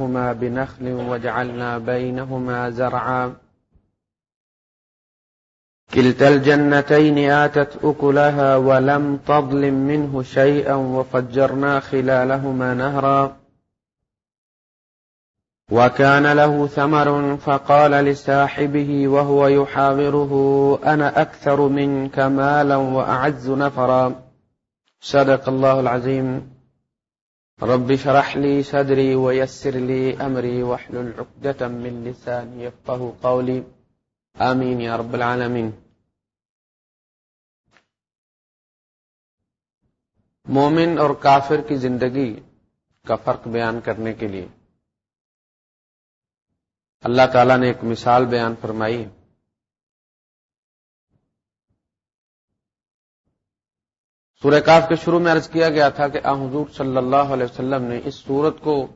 هما بنخل وجعلنا بينهما زرعا. كلتا الجنتين آتت أكلها ولم تظلم منه شيئا وفجرنا خلالهما نهرا. وكان له ثمر فقال لساحبه وهو يحاوره، أنا أكثر منك مالا وأعز نفرا. صدق الله العظيم. رب شرح لي صدري ويسر لي أمري وحل عقدة من لساني يفقه قولي. آمین یا رب العالمین مومن اور کافر کی زندگی کا فرق بیان کرنے کے لیے اللہ تعالی نے ایک مثال بیان فرمائی. سورہ کاف کے شروع میں عرض کیا گیا تھا کہ آ حضور صلی اللہ علیہ وسلم نے اس سورت کو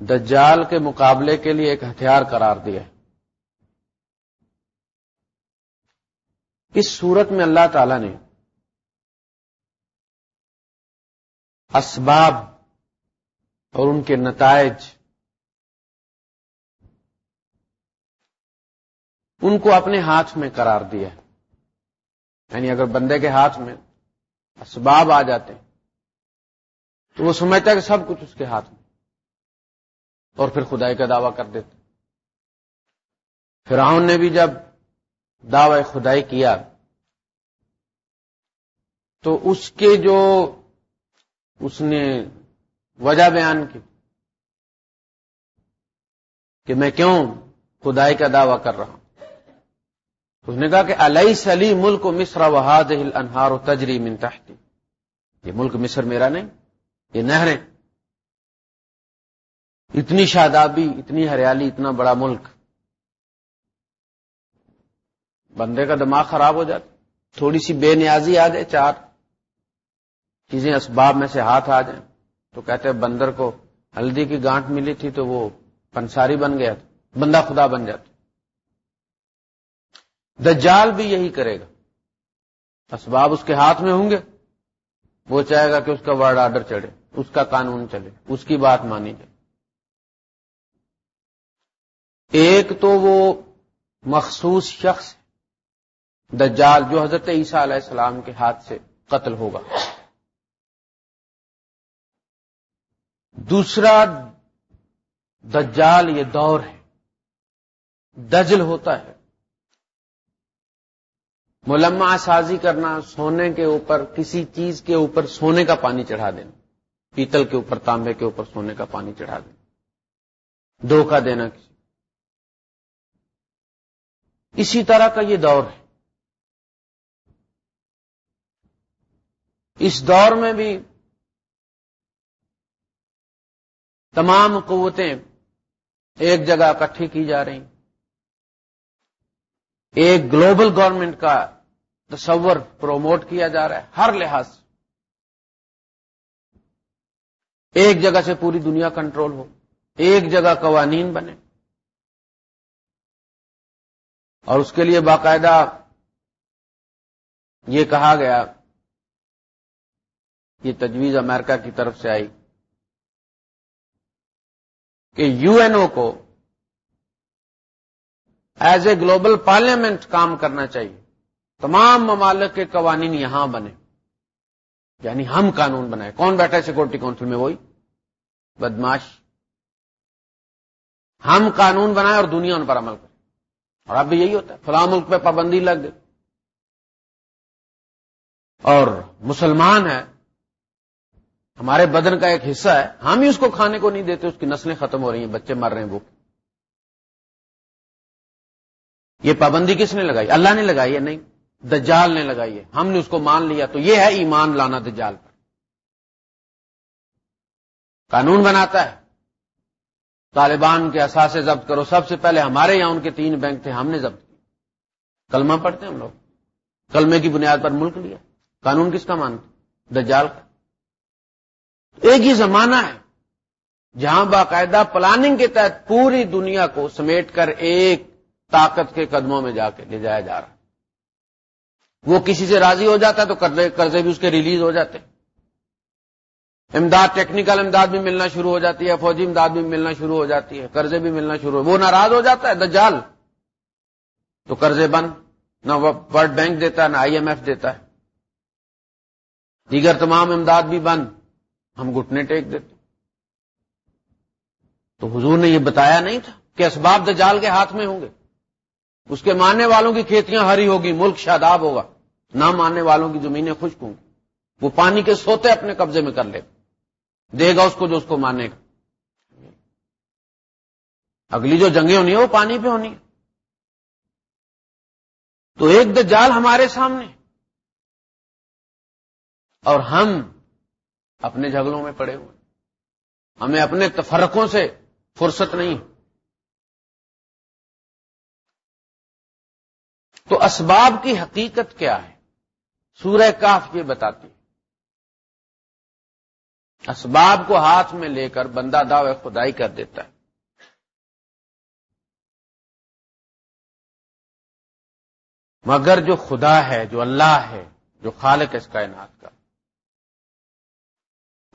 دجال کے مقابلے کے لیے ایک ہتھیار قرار دیا ہے۔ اس صورت میں اللہ تعالی نے اسباب اور ان کے نتائج ان کو اپنے ہاتھ میں قرار دیا یعنی اگر بندے کے ہاتھ میں اسباب آ جاتے ہیں تو وہ سمجھتا ہے کہ سب کچھ اس کے ہاتھ میں اور پھر خدائی کا دعویٰ کر دیتے فرعون نے بھی جب دعوی خدائی کیا تو اس کے جو اس نے وجہ بیان کی کہ میں کیوں خدائی کا دعوی کر رہا ہوں؟ اس نے کہا کہ علیہ سلی ملک و مصر وحاد انہار و تجری من تحتی۔ یہ ملک مصر میرا نہیں، یہ نہریں۔ اتنی شادابی، اتنی ہریالی، اتنا بڑا ملک۔ بندے کا دماغ خراب ہو جاتا، تھوڑی سی بے نیازی آ جائے، چار چیزیں اسباب میں سے ہاتھ آ جائیں۔ تو کہتے ہیں بندر کو ہلدی کی گانٹ ملی تھی تو وہ پنساری بن گیا تھا، بندہ خدا بن جاتا۔ دجال بھی یہی کرے گا۔ اسباب اس کے ہاتھ میں ہوں گے۔ وہ چاہے گا کہ اس کا ورڈ آرڈر چڑھے، اس کا قانون چلے، اس کی بات مانی جائے۔ ایک تو وہ مخصوص شخص دجال جو حضرت عیسیٰ علیہ السلام کے ہاتھ سے قتل ہوگا۔ دوسرا، دجال یہ دور ہے، دجل ہوتا ہے۔ ملما سازی کرنا، سونے کے اوپر، کسی چیز کے اوپر سونے کا پانی چڑھا دینا۔ پیتل کے اوپر، تانبے کے اوپر سونے کا پانی چڑھا دینا۔ دھوکہ دینا کسی اسی طرح کا یہ دور ہے۔ اس دور میں بھی تمام قوتیں ایک جگہ اکٹھی کی جا رہی۔ ایک گلوبل گورنمنٹ کا تصور پروموٹ کیا جا رہا ہے ہر لحاظ سے۔ ایک جگہ سے پوری دنیا کنٹرول ہو، ایک جگہ قوانین بنے۔ اور اس کے لیے باقاعدہ یہ کہا گیا، یہ تجویز امریکہ کی طرف سے آئی کہ یو این او کو ایز اے گلوبل پارلیمنٹ کام کرنا چاہیے۔ تمام ممالک کے قوانین یہاں بنے۔ یعنی ہم قانون بنائے۔ کون بیٹھا ہے سیکورٹی کاؤنسل میں؟ وہی۔ بدماش۔ ہم قانون بنائے اور دنیا ان پر عمل کرے۔ اور اب بھی یہی ہوتا ہے۔ فلاں ملک پہ پابندی لگ گئی۔ اور مسلمان ہے ہمارے بدن کا ایک حصہ ہے۔ ہم ہی اس کو کھانے کو نہیں دیتے، اس کی نسلیں ختم ہو رہی ہیں۔ بچے مر رہے ہیں، وہ۔ یہ پابندی کس نے لگائی؟ اللہ نے لگائی ہے نہیں؟ دجال نے لگائی ہے۔ ہم نے اس کو مان لیا تو یہ ہے ایمان لانا دجال۔ پر قانون بناتا ہے۔ طالبان کے اثاثے ضبط کرو۔ سب سے پہلے ہمارے یہاں ان کے تین بینک تھے، ہم نے ضبط کیا۔ کلمہ پڑھتے ہیں ہم لوگ۔ کلمے کی بنیاد پر ملک لیا۔ قانون کس کا مانتے دجال کا۔ ایک ہی زمانہ ہے جہاں باقاعدہ پلاننگ کے تحت پوری دنیا کو سمیٹ کر ایک طاقت کے قدموں میں جا کے لے جایا جا رہا وہ کسی سے راضی ہو جاتا ہے تو قرضے بھی اس کے ریلیز ہو جاتے امداد ٹیکنیکل امداد بھی ملنا شروع ہو جاتی ہے، فوجی امداد بھی ملنا شروع ہو جاتی ہے، قرضے بھی ملنا شروع ہو وہ ناراض ہو جاتا ہے، دجال۔ تو قرضے بند، نہ ورلڈ بینک دیتا ہے، نہ آئی ایم ایف دیتا ہے۔ دیگر تمام امداد بھی بند، ہم گھٹنے ٹیک دیتے تو حضور نے یہ بتایا نہیں تھا کہ اسباب دجال کے ہاتھ میں ہوں گے۔ اس کے ماننے والوں کی کھیتیاں ہری ہوگی، ملک شاداب ہوگا۔ نہ ماننے والوں کی زمینیں خشک ہوں وہ پانی کے سوتے اپنے قبضے میں کر لے دے گا اس کو جو اس کو مانے گا۔ اگلی جو جنگیں ہونی ہے وہ پانی پہ ہونی ہے تو ایک دجال ہمارے سامنے۔ اور ہم اپنے جھگڑوں میں پڑے ہوئے۔ ہمیں اپنے تفرقوں سے فرصت نہیں۔ تو اسباب کی حقیقت کیا ہے؟ سورہ کاف یہ بتاتی اسباب کو ہاتھ میں لے کر بندہ دعوے خدائی کر دیتا ہے۔ مگر جو خدا ہے، جو اللہ ہے، جو خالق اس کائنات کا،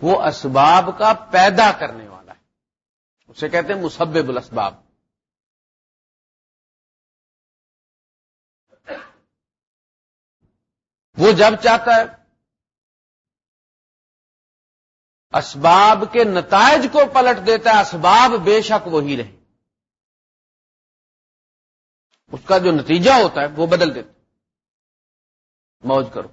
وہ اسباب کا پیدا کرنے والا ہے۔ اسے کہتے ہیں مسبب الاسباب۔ وہ جب چاہتا ہے۔ اسباب کے نتائج کو پلٹ دیتا ہے، اسباب بے شک وہی رہے۔ اس کا جو نتیجہ ہوتا ہے، وہ بدل دیتا موج کرو۔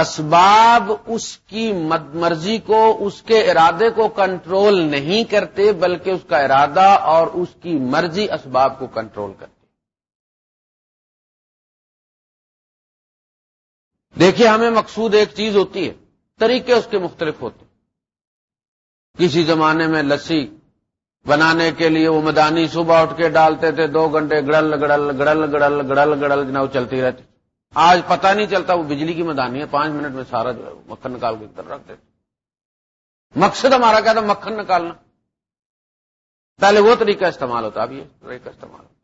اسباب اس کی مرضی کو، اس کے ارادے کو کنٹرول نہیں کرتے، بلکہ اس کا ارادہ اور اس کی مرضی اسباب کو کنٹرول کرتے۔ دیکھیے ہمیں مقصود ایک چیز ہوتی ہے، طریقے اس کے مختلف ہوتے کسی زمانے میں لسی بنانے کے لیے وہ مدانی صبح اٹھ کے ڈالتے تھے، دو گھنٹے گڑل گڑل گڑل گڑل گڑل گڑل جناب چلتی رہتی۔ آج پتہ نہیں چلتا وہ بجلی کی مدانی ہے، پانچ منٹ میں سارا جو ہے مکھن نکال کے ادھر رکھ دیتے۔ مقصد ہمارا کیا تھا؟ مکھن نکالنا۔ پہلے وہ طریقہ استعمال ہوتا، اب یہ طریقہ استعمال ہوتا۔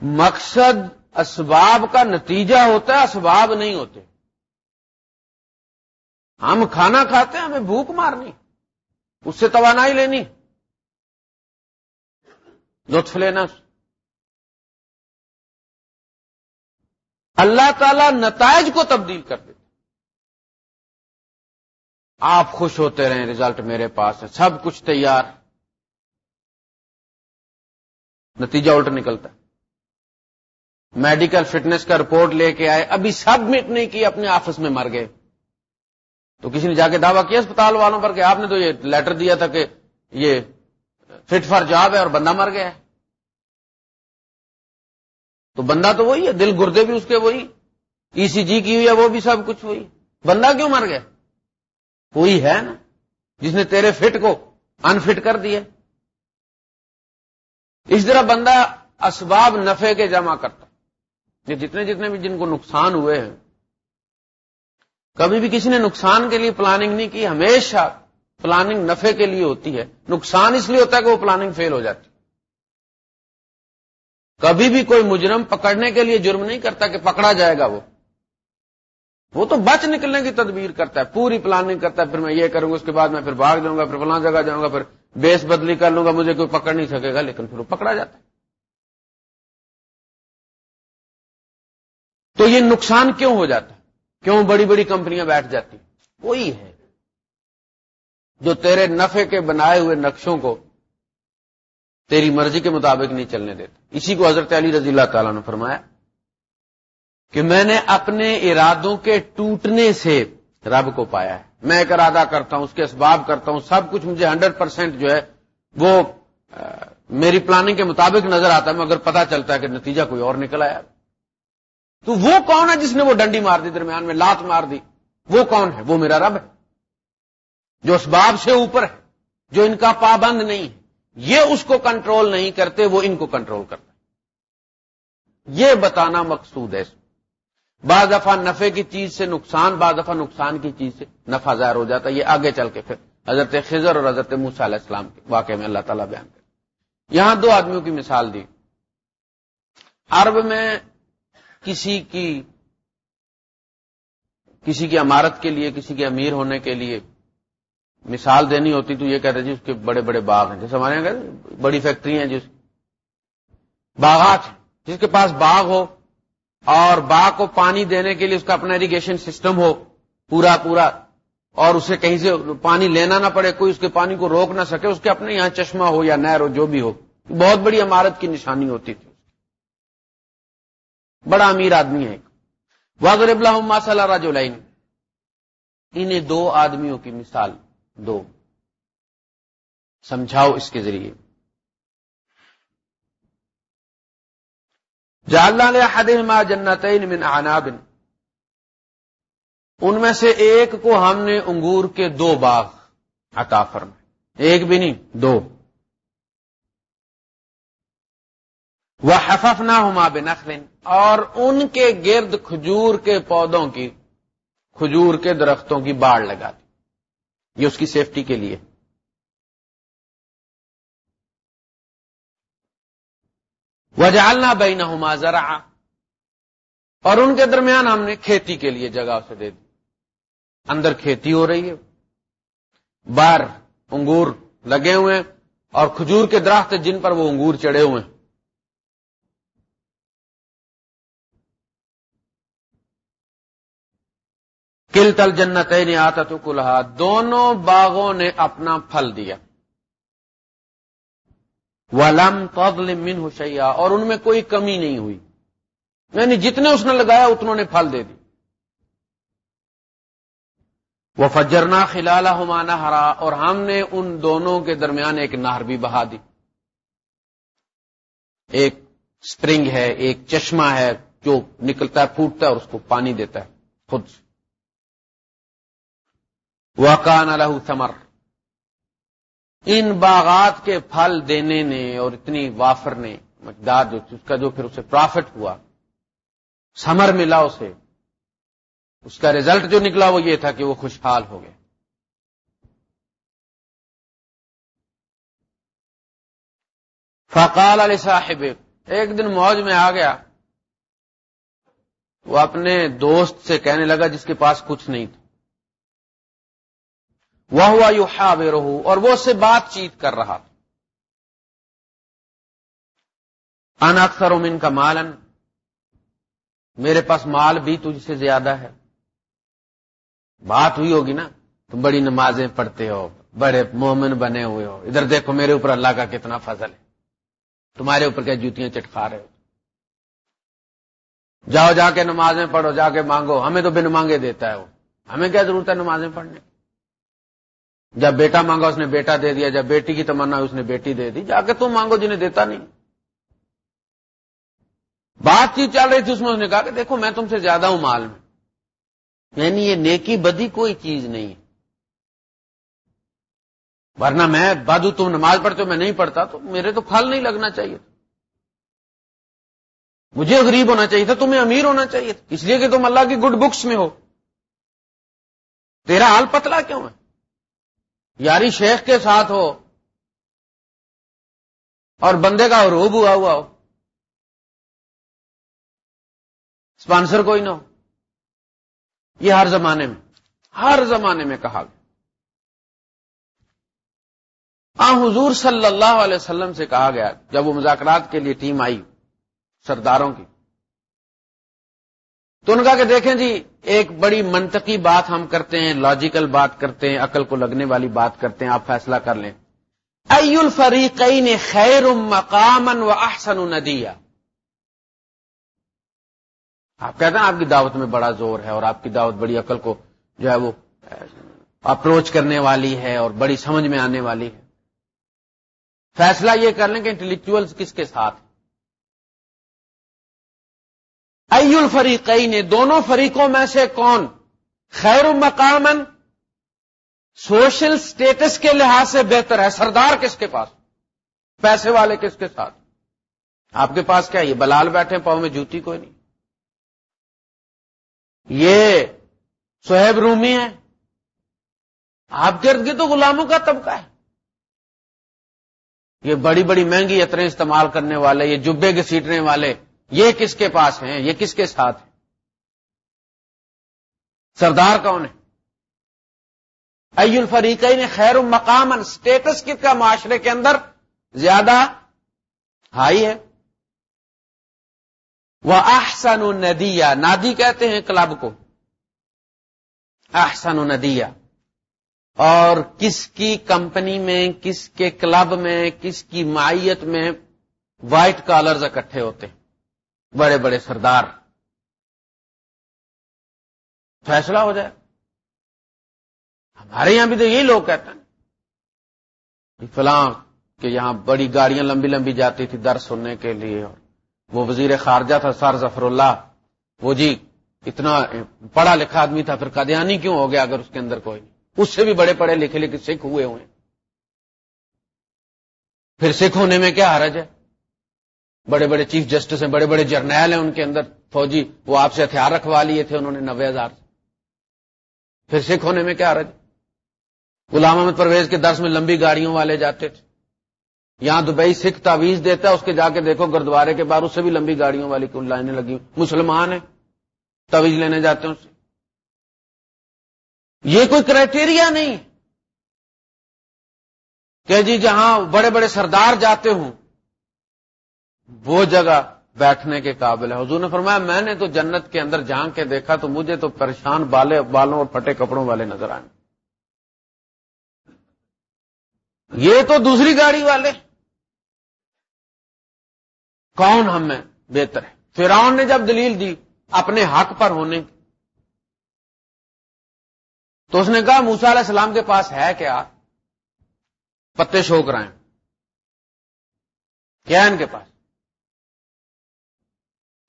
مقصد اسباب کا نتیجہ ہوتا ہے، اسباب نہیں ہوتے۔ ہم کھانا کھاتے ہیں، ہمیں بھوک مارنی، اس سے توانائی لینی۔ لطف لینا۔ اللہ تعالی نتائج کو تبدیل کر دیتے آپ خوش ہوتے رہیں ریزلٹ میرے پاس ہے، سب کچھ تیار۔ نتیجہ الٹ نکلتا ہے۔ میڈیکل فٹنس کا رپورٹ لے کے آئے، ابھی سبمٹ نہیں کی اپنے آفس میں مر گئے۔ تو کسی نے جا کے دعویٰ کیا اسپتال والوں پر کہ آپ نے تو یہ لیٹر دیا تھا کہ یہ فٹ فار جاب ہے اور بندہ مر گیا ہے۔ تو بندہ تو وہی ہے، دل گردے بھی اس کے وہی۔ ای سی جی کی ہوئی ہے، وہ بھی سب کچھ وہی۔ بندہ کیوں مر گیا؟ کوئی ہے نا۔ جس نے تیرے فٹ کو انفٹ کر دیا۔ اس طرح بندہ اسباب نفے کے جمع کرتا۔ یہ جتنے جتنے بھی جن کو نقصان ہوئے ہیں، کبھی بھی کسی نے نقصان کے لیے پلاننگ نہیں کی، ہمیشہ پلاننگ نفے کے لیے ہوتی ہے۔ نقصان اس لیے ہوتا ہے کہ وہ پلاننگ فیل ہو جاتی۔ کبھی بھی کوئی مجرم پکڑنے کے لیے جرم نہیں کرتا کہ پکڑا جائے گا وہ۔ وہ تو بچ نکلنے کی تدبیر کرتا ہے، پوری پلاننگ کرتا ہے، پھر میں یہ کروں گا، اس کے بعد میں پھر بھاگ جاؤں گا، پھر فلاں جگہ جاؤں گا، پھر بیس بدلی کر لوں گا، مجھے کوئی پکڑ نہیں سکے گا، لیکن پھر وہ پکڑا جاتا ہے۔ تو یہ نقصان کیوں ہو جاتا کیوں بڑی بڑی کمپنیاں بیٹھ جاتی وہی ہے جو تیرے نفے کے بنائے ہوئے نقشوں کو تیری مرضی کے مطابق نہیں چلنے دیتا۔ اسی کو حضرت علی رضی اللہ تعالیٰ نے فرمایا کہ میں نے اپنے ارادوں کے ٹوٹنے سے رب کو پایا ہے۔ میں ایک ارادہ کرتا ہوں، اس کے اسباب کرتا ہوں، سب کچھ مجھے ہنڈریڈ پرسینٹ جو ہے وہ میری پلاننگ کے مطابق نظر آتا ہے، مگر پتا چلتا ہے کہ نتیجہ کوئی اور نکل آیا۔ تو وہ کون ہے جس نے وہ ڈنڈی مار دی درمیان میں لات مار دی؟ وہ کون ہے؟ وہ میرا رب ہے، جو اسباب سے اوپر ہے، جو ان کا پابند نہیں ہے۔ یہ اس کو کنٹرول نہیں کرتے، وہ ان کو کنٹرول کرتے یہ بتانا مقصود ہے بعض دفعہ نفے کی چیز سے نقصان، بعض دفعہ نقصان کی چیز سے نفع ظاہر ہو جاتا ہے۔ یہ آگے چل کے پھر حضرت خضر اور حضرت موسیٰ علیہ السلام کے واقعے میں اللہ تعالیٰ بیان کر یہاں دو آدمیوں کی مثال دی۔ عرب میں کسی کی کسی کی عمارت کے لیے، کسی کے امیر ہونے کے لیے مثال دینی ہوتی تو یہ کہتے جی اس کے بڑے بڑے باغ ہیں۔ جیسے ہمارے یہاں بڑی فیکٹری ہیں جس باغات جس کے پاس باغ ہو اور باغ کو پانی دینے کے لیے اس کا اپنا اریگیشن سسٹم ہو، پورا پورا، اور اسے کہیں سے پانی لینا نہ پڑے، کوئی اس کے پانی کو روک نہ سکے، اس کے اپنے یہاں چشمہ ہو یا نہر ہو، جو بھی ہو۔ بہت بڑی عمارت کی نشانی ہوتی تھی۔ بڑا امیر آدمی ہے واضر ابلا صلی اللہ انہیں دو آدمیوں کی مثال دو۔ سمجھاؤ اس کے ذریعے۔ جاللہ نے ما جنتین من عناب۔ ان میں سے ایک کو ہم نے انگور کے دو باغ عطا فرمائے۔ ایک بھی نہیں، دو۔ وہ حفف نہ ہما اور ان کے گرد کھجور کے پودوں کی، کھجور کے درختوں کی باڑ لگا دی۔ یہ اس کی سیفٹی کے لیے۔ وجالنا بین ہما ذرا اور ان کے درمیان ہم نے کھیتی کے لیے جگہ اسے دے دی۔ اندر کھیتی ہو رہی ہے۔ بار انگور لگے ہوئے ہیں اور کھجور کے درخت جن پر وہ انگور چڑھے ہوئے ہیں۔ کل تل جنت نے آتا تو کلہا، دونوں باغوں نے اپنا پھل دیا۔ ولم فضل من حشیا اور ان میں کوئی کمی نہیں ہوئی۔ یعنی جتنے اس نے لگایا، اتنوں نے پھل دے دی۔ وہ فجرنا خلال ہمانا ہرا اور ہم نے ان دونوں کے درمیان ایک نہر بھی بہا دی۔ ایک اسپرنگ ہے، ایک چشمہ ہے جو نکلتا ہے، پھوٹتا ہے اور اس کو پانی دیتا ہے، خود وہ کان الح ثمر۔ ان باغات کے پھل دینے نے اور اتنی وافر نے، مقدار جو اس کا جو پھر اسے پرافٹ ہوا سمر ملا اسے۔ اس کا ریزلٹ جو نکلا وہ یہ تھا کہ وہ خوشحال ہو گئے۔ فقال علی صاحب ایک دن موج میں آ گیا۔ وہ اپنے دوست سے کہنے لگا جس کے پاس کچھ نہیں تھا۔ وہ ہوا یو اور وہ اس سے بات چیت کر رہا تھا۔ ان اکثر امن کا مالن میرے پاس مال بھی تجھ سے زیادہ ہے۔ بات ہوئی ہوگی نا، تم بڑی نمازیں پڑھتے ہو، بڑے مومن بنے ہوئے ہو۔ ادھر دیکھو میرے اوپر اللہ کا کتنا فضل ہے۔ تمہارے اوپر کیا جوتیاں چٹکا رہے ہو؟ جاؤ، جا کے نمازیں پڑھو، جا کے مانگو۔ ہمیں تو بن مانگے دیتا ہے وہ۔ ہمیں کیا ضرورت ہے نمازیں پڑھنے؟ جب بیٹا مانگا اس نے بیٹا دے دیا، جب بیٹی کی تمنا اس نے بیٹی دے دی۔ جا کے تم مانگو جنہیں دیتا نہیں۔ بات چیت چل رہی تھی اس میں، اس نے کہا کہ دیکھو، میں تم سے زیادہ ہوں مال میں۔ یعنی یہ نیکی بدی کوئی چیز نہیں ہے۔ ورنہ میں بادو تم نماز پڑھتے ہو، میں نہیں پڑھتا، تو میرے تو پھل نہیں لگنا چاہیے۔ مجھے غریب ہونا چاہیے تھا، تمہیں امیر ہونا چاہیے تھا۔ اس لیے کہ تم اللہ کی گڈ بکس میں ہو۔ تیرا حال پتلا کیوں ہے؟ یاری شیخ کے ساتھ ہو اور بندے کا روب ہوا ہوا ہو۔ اسپانسر کوئی نہ ہو۔ یہ ہر زمانے میں، ہر زمانے میں کہا گیا۔ آ، حضور صلی اللہ علیہ وسلم سے کہا گیا، جب وہ مذاکرات کے لیے ٹیم آئی سرداروں کی تو ان کا کہ دیکھیں جی ایک بڑی منطقی بات ہم کرتے ہیں لاجیکل بات کرتے ہیں، عقل کو لگنے والی بات کرتے ہیں، آپ فیصلہ کر لیں۔ ای الفریقین خیر مقامن و احسن ندیا آپ کہتے ہیں، آپ کی دعوت میں بڑا زور ہے اور آپ کی دعوت بڑی عقل کو جو ہے وہ اپروچ کرنے والی ہے اور بڑی سمجھ میں آنے والی ہے۔ فیصلہ یہ کر لیں کہ انٹلیکچوئل کس کے ساتھ ای الفریقین نے دونوں فریقوں میں سے کون؟ خیر مقامن سوشل سٹیٹس کے لحاظ سے بہتر ہے۔ سردار کس کے پاس؟ پیسے والے کس کے ساتھ؟ آپ کے پاس کیا یہ بلال بیٹھے پاؤں میں جوتی کوئی نہیں۔ یہ سہیب رومی ہے آپ کے ارد تو غلاموں کا طبقہ ہے۔ یہ بڑی بڑی مہنگی عطریں استعمال کرنے والے، یہ جبے کے سیٹنے والے۔ یہ کس کے پاس ہیں؟ یہ کس کے ساتھ ہیں؟ سردار کون ہے ای الفریقین نے خیر المقام اسٹیٹس کت کا معاشرے کے اندر زیادہ ہائی ہے؟ وہ احسن ندیا نادی کہتے ہیں کلب کو۔ احسن ندیا اور کس کی کمپنی میں، کس کے کلب میں، کس کی معیت میں وائٹ کالرز اکٹھے ہوتے ہیں؟ بڑے بڑے سردار۔ فیصلہ ہو جائے۔ ہمارے یہاں بھی تو یہی لوگ کہتے ہیں۔ فلاں کہ یہاں بڑی گاڑیاں لمبی لمبی جاتی تھی در سننے کے لیے۔ اور وہ وزیر خارجہ تھا سر ظفر اللہ۔ وہ جی اتنا پڑھا لکھا آدمی تھا، پھر قادیانی کیوں ہو گیا اگر اس کے اندر کوئی؟ نہیں اس سے بھی بڑے پڑھے لکھے لکھے سکھ ہوئے ہوئے۔ پھر سکھ ہونے میں کیا حرج ہے؟ بڑے بڑے چیف جسٹس ہیں، بڑے بڑے جرنیل ہیں ان کے اندر۔ فوجی وہ آپ سے ہتھیار رکھوا لیے تھے انہوں نے نوے ہزار پھر سکھ ہونے میں کیا حرج غلام احمد پرویز کے درس میں لمبی گاڑیوں والے جاتے تھے۔ یہاں دبئی سکھ تعویز دیتا ہے، اس کے جا کے دیکھو گردوارے کے بعد، اس سے بھی لمبی گاڑیوں والی لائنیں لگی مسلمان ہیں تعویز لینے جاتے ہیں اس سے۔ یہ کوئی کرائٹیریا نہیں۔ کہ جی جہاں بڑے بڑے سردار جاتے ہوں وہ جگہ بیٹھنے کے قابل ہے۔ حضور نے فرمایا، میں نے تو جنت کے اندر جان کے دیکھا تو مجھے تو پریشان بالے، بالوں اور پھٹے کپڑوں والے نظر آئے۔ یہ تو دوسری گاڑی والے۔ کون ہم میں بہتر ہے؟ فرعون نے جب دلیل دی اپنے حق پر ہونے کی، تو اس نے کہا موسا علیہ السلام کے پاس ہے کیا؟ پتے شوک رہے ہیں کیا ان کے پاس؟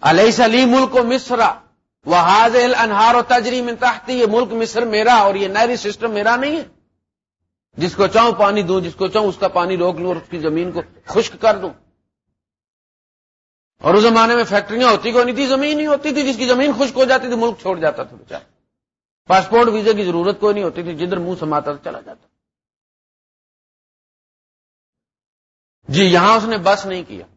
علیہ سلی ملک و مصرا وہ حاضل انہار و تجریم تحتی، یہ ملک مصر میرا اور یہ نہری سسٹم میرا نہیں ہے۔ جس کو چاہوں پانی دوں، جس کو چاہوں اس کا پانی روک لوں اور اس کی زمین کو خشک کر دوں۔ اور اس زمانے میں فیکٹریاں ہوتی کوئی نہیں تھی، زمین نہیں ہوتی تھی، جس کی زمین خشک ہو جاتی تھی، ملک چھوڑ جاتا تھا بچہ پاسپورٹ، ویزے کی ضرورت کوئی نہیں ہوتی تھی، جدھر منہ سماتا تھا، چلا جاتا۔ جی یہاں اس نے بس نہیں کیا۔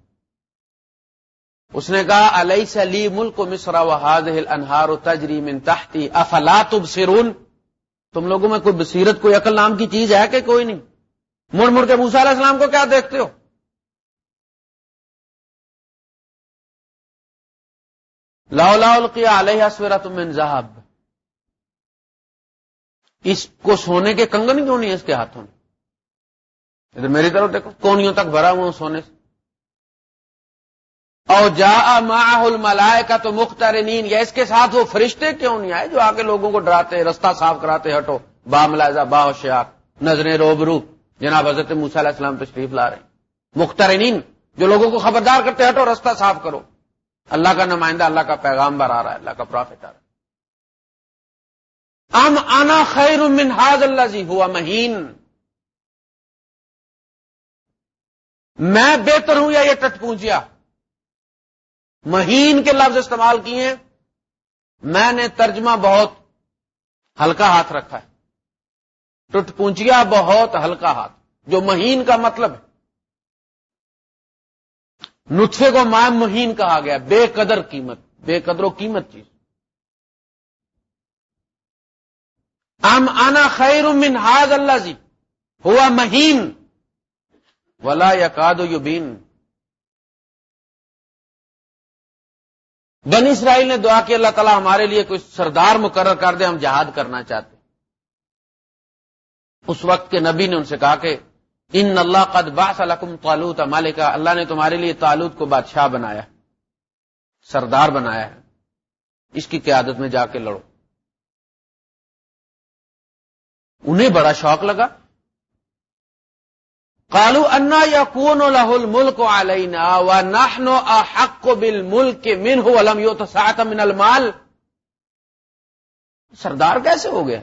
اس نے کہا علیہ سلی ملک مصرا و حاض انہار و تجریم تحتی افلا سرون تم لوگوں میں کوئی بصیرت، کوئی عقل نام کی چیز ہے کہ کوئی نہیں؟ مڑ مڑ کے موسا علیہ السلام کو کیا دیکھتے ہو؟ لاؤ لاؤ کیا علیہ سویرا تم انضحاب اس کو سونے کے کنگن کیوں نہیں ہے اس کے ہاتھوں میں؟ میری طرف دیکھو کونوں تک بھرا ہوا سونے سے۔ اور جا ماحول ملائے کا تو مختار نیند یا اس کے ساتھ وہ فرشتے کیوں نہیں آئے جو آگے لوگوں کو ڈراتے رستہ صاف کراتے ہٹو با ملازہ با ہوشیار، نظریں روبرو۔ جناب حضرت موسیٰ علیہ السلام تشریف لا رہے مختار نیند جو لوگوں کو خبردار کرتے ہٹو، رستہ صاف کرو۔ اللہ کا نمائندہ، اللہ کا پیغام بر آ رہا ہے، اللہ کا پروفٹ آ رہا ہے۔ ام آنا خیر من حاض اللہ جی ہوا مہین۔ میں بہتر ہوں یا یہ ٹٹ پونچیا مہین کے لفظ استعمال کیے ہیں۔ میں نے ترجمہ بہت ہلکا ہاتھ رکھا ہے۔ ٹوٹ پونچیا بہت ہلکا ہاتھ۔ جو مہین کا مطلب ہے۔ نطفے کو مائم مہین کہا گیا۔ بے قدر قیمت۔ بے قدر و قیمت چیز۔ ام آنا خیر من ہاض اللہ جی ہوا مہین۔ ولا یا کاد بنی اسرائیل نے دعا کہ اللہ تعالیٰ ہمارے لیے کوئی سردار مقرر کر دے، ہم جہاد کرنا چاہتے اس وقت کے نبی نے ان سے کہا کہ، ان اللہ قد باس الحکم تعلق مالکا، اللہ نے تمہارے لیے تعلق کو بادشاہ بنایا سردار بنایا ہے۔ اس کی قیادت میں جا کے لڑو۔ انہیں بڑا شوق لگا۔ کالو انا یا کون لہل ملک علینا و نحنو احق بل ملک من ہو علم یو من المال؟ سردار کیسے ہو گیا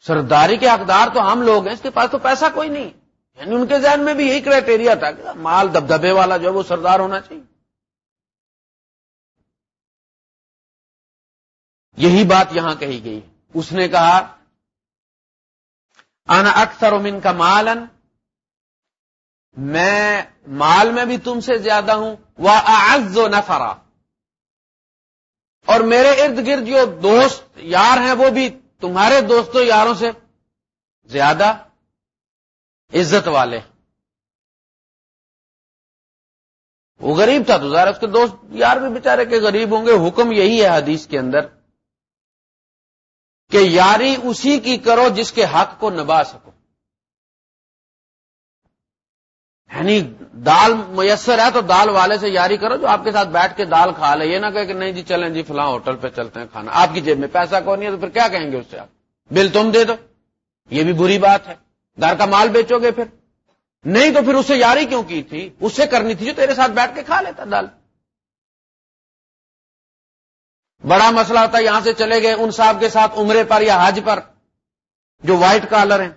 سرداری کے حقدار تو ہم لوگ ہیں، اس کے پاس تو پیسہ کوئی نہیں۔ یعنی ان کے ذہن میں بھی یہی کرائٹیریا تھا کہ مال دبدبے والا جو ہے وہ سردار ہونا چاہیے۔ یہی بات یہاں کہی گئی۔ اس نے کہا انا اکثر امن کا مالن میں مال میں بھی تم سے زیادہ ہوں وہ اعز و نفرا۔ اور میرے ارد گرد جو دوست یار ہیں، وہ بھی تمہارے دوستوں یاروں سے زیادہ عزت والے۔ وہ غریب تھا تو ظاہر اس کے دوست یار بھی بےچارے کے غریب ہوں گے، حکم یہی ہے حدیث کے اندر۔ کہ یاری اسی کی کرو جس کے حق کو نبا سکو۔ یعنی دال میسر ہے تو دال والے سے یاری کرو جو آپ کے ساتھ بیٹھ کے دال کھا لے، یہ نہ کہ نہیں جی چلیں جی فلاں ہوٹل پہ چلتے ہیں کھانا۔ آپ کی جیب میں پیسہ کون نہیں ہے تو پھر کیا کہیں گے اس سے آپ؟ بل تم دے دو۔ یہ بھی بری بات ہے۔ گھر کا مال بیچو گے پھر۔ نہیں تو پھر اسے یاری کیوں کی تھی؟ اسے کرنی تھی جو تیرے ساتھ بیٹھ کے کھا لیتا دال۔ بڑا مسئلہ ہوتا ہے یہاں سے چلے گئے، ان صاحب کے ساتھ عمرے پر یا حج پر، جو وائٹ کالر ہیں،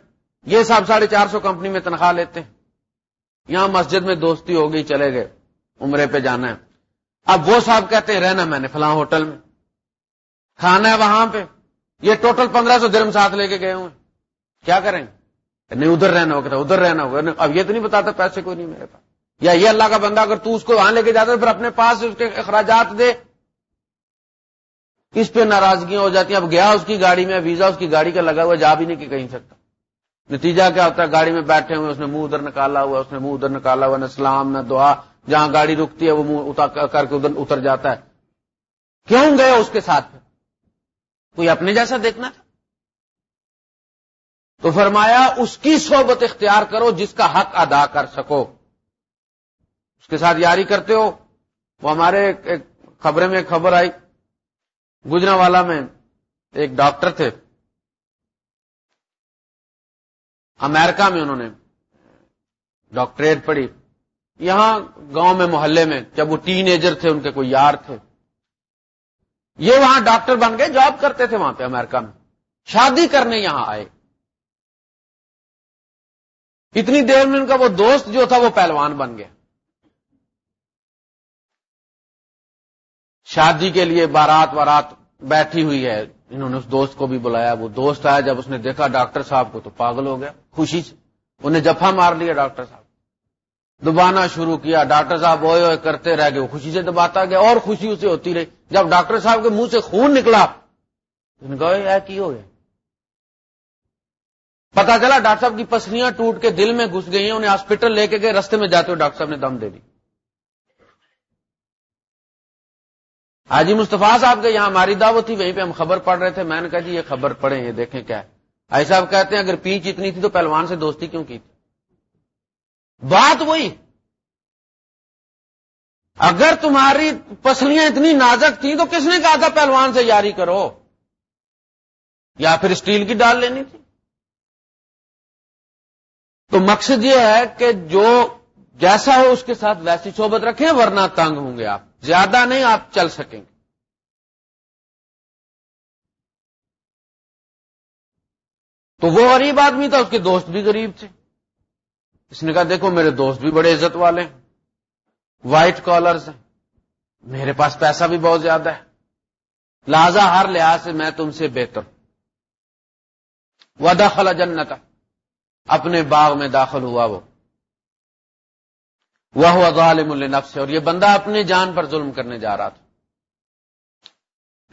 یہ صاحب ساڑھے چار سو کمپنی میں تنخواہ لیتے ہیں۔ یہاں مسجد میں دوستی ہو گئی، چلے گئے، عمرے پہ جانا ہے۔ اب وہ صاحب کہتے ہیں، رہنا میں نے فلاں ہوٹل میں۔ کھانا ہے وہاں پہ۔ یہ ٹوٹل پندرہ سو درم ساتھ لے کے گئے ہوئے کیا کریں؟ نہیں، ادھر رہنا ہوگا ادھر رہنا ہوگا۔ اب یہ تو نہیں بتاتا پیسے کوئی نہیں میرے پاس۔ یا یہ اللہ کا بندہ اگر تو اس کو وہاں لے کے جاتا پھر اپنے پاس اس کے اخراجات دے۔ اس پہ ناراضگیاں ہو جاتی ہیں۔ اب گیا اس کی گاڑی میں، ویزا اس کی گاڑی کا لگا ہوا جا بھی نہیں کہ کہیں سکتا۔ نتیجہ کیا ہوتا ہے؟ گاڑی میں بیٹھے ہوئے، اس نے منہ ادھر نکالا ہوا اس نے منہ ادھر نکالا ہوا نہ سلام، نہ دعا۔ جہاں گاڑی رکتی ہے، وہ منہ کر کے ادھر اتر جاتا ہے۔ کیوں گئے اس کے ساتھ؟ کوئی اپنے جیسا دیکھنا تھا؟ تو فرمایا، اس کی صحبت اختیار کرو جس کا حق ادا کر سکو۔ اس کے ساتھ یاری کرتے ہو۔ وہ ہمارے خبریں میں خبر آئی۔ گجرا والا میں ایک ڈاکٹر تھے۔ امریکہ میں انہوں نے ڈاکٹریٹ پڑھی۔ یہاں گاؤں میں محلے میں جب وہ ٹین ایجر تھے، ان کے کوئی یار تھے۔ یہ وہاں ڈاکٹر بن گئے جاب کرتے تھے وہاں پہ امریکہ میں۔ شادی کرنے یہاں آئے۔ اتنی دیر میں ان کا وہ دوست جو تھا، وہ پہلوان بن گیا۔ شادی کے لیے بارات وارات بیٹھی ہوئی ہے۔ انہوں نے اس دوست کو بھی بلایا۔ وہ دوست آیا۔ جب اس نے دیکھا ڈاکٹر صاحب کو تو پاگل ہو گیا۔ خوشی سے انہیں جفا مار لیا ڈاکٹر صاحب۔ دبانا شروع کیا۔ ڈاکٹر صاحب اوئے ہوئے کرتے رہ گئے۔ وہ خوشی سے دباتا گیا۔ اور خوشی اسے ہوتی رہی۔ جب ڈاکٹر صاحب کے منہ سے خون نکلا ان کہا کی ہو گیا؟ پتا چلا ڈاکٹر صاحب کی پسلیاں ٹوٹ کے دل میں گھس گئی ہیں۔ انہیں ہاسپٹل لے کے گئے۔ رستے میں جاتے ہوئے ڈاکٹر صاحب نے دم دے دی حاجی مصطفیٰ صاحب کے یہاں ہماری دعوت تھی، وہیں پہ ہم خبر پڑھ رہے تھے۔ میں نے کہا جی یہ خبر پڑھیں، یہ دیکھیں کیا ہے۔ آئی صاحب کہتے ہیں، اگر پیچ اتنی تھی تو پہلوان سے دوستی کیوں کی تھی؟ بات وہی۔ اگر تمہاری پسلیاں اتنی نازک تھیں تو کس نے کہا تھا پہلوان سے یاری کرو؟ یا پھر اسٹیل کی ڈال لینی تھی؟ تو مقصد یہ ہے کہ جو جیسا ہو اس کے ساتھ ویسی صحبت رکھیں، ورنہ تنگ ہوں گے آپ۔ زیادہ نہیں آپ چل سکیں گے۔ تو وہ غریب آدمی تھا، اس کے دوست بھی غریب تھے۔ اس نے کہا، دیکھو، میرے دوست بھی بڑے عزت والے ہیں وائٹ کالرز ہیں۔ میرے پاس پیسہ بھی بہت زیادہ ہے۔ لہذا ہر لحاظ سے میں تم سے بہتر ہوں۔ وہ دخل جنت اپنے باغ میں داخل ہوا وہ۔ وہ ہوا ظالم النفس اور یہ بندہ اپنے جان پر ظلم کرنے جا رہا تھا۔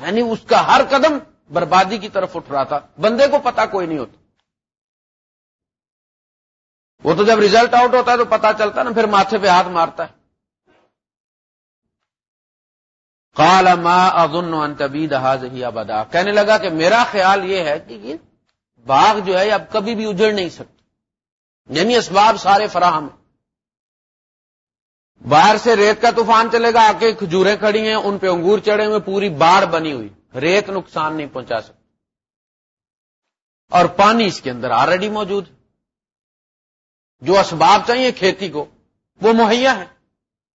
یعنی اس کا ہر قدم بربادی کی طرف اٹھ رہا تھا۔ بندے کو پتا کوئی نہیں ہوتا۔ وہ تو جب ریزلٹ آؤٹ ہوتا ہے تو پتا چلتا نا، پھر ماتھے پہ ہاتھ مارتا ہے۔ کالا ماں اظن تبید حاض ہی ابدا۔ کہنے لگا کہ میرا خیال یہ ہے کہ یہ باغ جو ہے اب کبھی بھی اجڑ نہیں سکتا یعنی اسباب سارے فراہم ہیں۔ باہر سے ریت کا طوفان چلے گا آ کے کھجوریں کھڑی ہیں، ان پہ انگور چڑھے ہوئے، پوری بار بنی ہوئی۔ ریت نقصان نہیں پہنچا سکتی۔ اور پانی اس کے اندر آلریڈی موجود ہے۔ جو اسباب چاہیے کھیتی کو، وہ مہیا ہے۔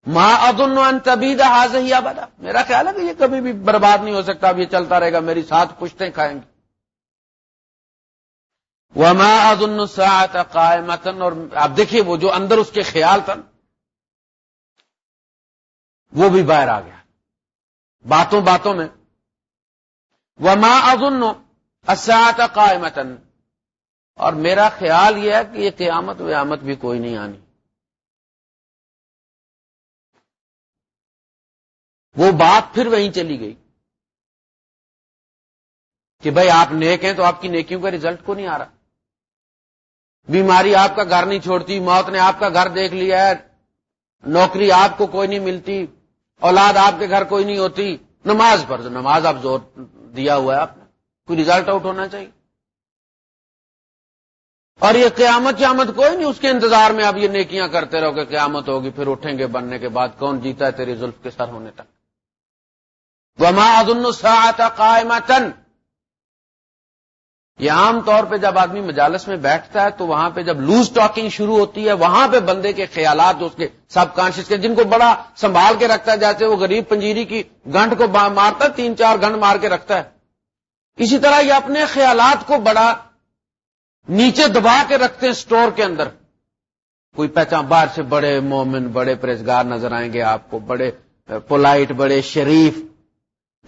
ماں ادن تبید حاض ہی آبادا میرا خیال ہے کہ یہ کبھی بھی برباد نہیں ہو سکتا، اب یہ چلتا رہے گا، میری ساتھ پشتے کھائیں گے۔ وہ ماں ادن سات قائمتن اور آپ دیکھیے، وہ جو اندر اس کے خیال تھا وہ بھی باہر آ گیا۔ باتوں باتوں میں۔ وہ ماں ازن اسات قائمتن اور میرا خیال یہ ہے کہ یہ قیامت ویامت بھی کوئی نہیں آنی۔ وہ بات پھر وہیں چلی گئی۔ کہ بھائی آپ نیک ہیں تو آپ کی نیکیوں کا ریزلٹ کو نہیں آ رہا۔ بیماری آپ کا گھر نہیں چھوڑتی، موت نے آپ کا گھر دیکھ لیا ہے، نوکری آپ کو کوئی نہیں ملتی۔ اولاد آپ کے گھر کوئی نہیں ہوتی، نماز پر نماز آپ زور دیا ہوا ہے، آپ نے کوئی ریزلٹ آؤٹ ہونا چاہیے۔ اور یہ قیامت قیامت کوئی نہیں، اس کے انتظار میں آپ یہ نیکیاں کرتے رہو کہ قیامت ہوگی، پھر اٹھیں گے، بننے کے بعد کون جیتا ہے تیری زلف کے سر ہونے تک۔ وما عدن الساعه قائمه یہ عام طور پہ جب آدمی مجالس میں بیٹھتا ہے تو وہاں پہ جب لوز ٹاکنگ شروع ہوتی ہے، وہاں پہ بندے کے خیالات، اس کے سب کانشیس کے، جن کو بڑا سنبھال کے رکھتا ہے جیسے وہ غریب پنجیری کی گنٹ کو مارتا ہے تین چار گھنٹ مار کے رکھتا ہے۔ اسی طرح یہ اپنے خیالات کو بڑا نیچے دبا کے رکھتے ہیں سٹور کے اندر۔ کوئی پہچان، باہر سے بڑے مومن، بڑے پریزگار نظر آئیں گے آپ کو، بڑے پولائٹ، بڑے شریف۔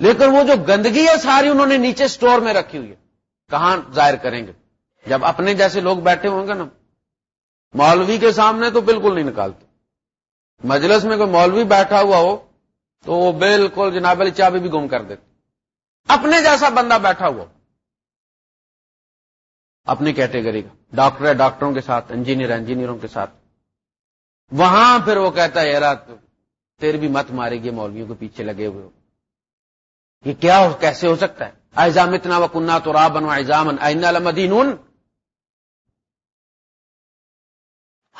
لیکن وہ جو گندگی ہے ساری انہوں نے نیچے سٹور میں رکھی ہوئی ہے۔ کہاں ظاہر کریں گے؟ جب اپنے جیسے لوگ بیٹھے ہوں گے نا، مولوی کے سامنے تو بالکل نہیں نکالتے۔ مجلس میں کوئی مولوی بیٹھا ہوا ہو تو وہ بالکل جناب علی چابی بھی گم کر دیتے۔ اپنے جیسا بندہ بیٹھا ہوا اپنی کیٹیگری کا۔ ڈاکٹر ہے، ڈاکٹروں کے ساتھ، انجینئر انجینئروں کے ساتھ۔ وہاں پھر وہ کہتا ہے یار تیر بھی مت مارے گی مولویوں کے پیچھے لگے ہوئے ہو۔ یہ کیا ہو، کیسے ہو سکتا ہے؟ ایزام اتنا و کنہ تو رابن ایزامن این المدین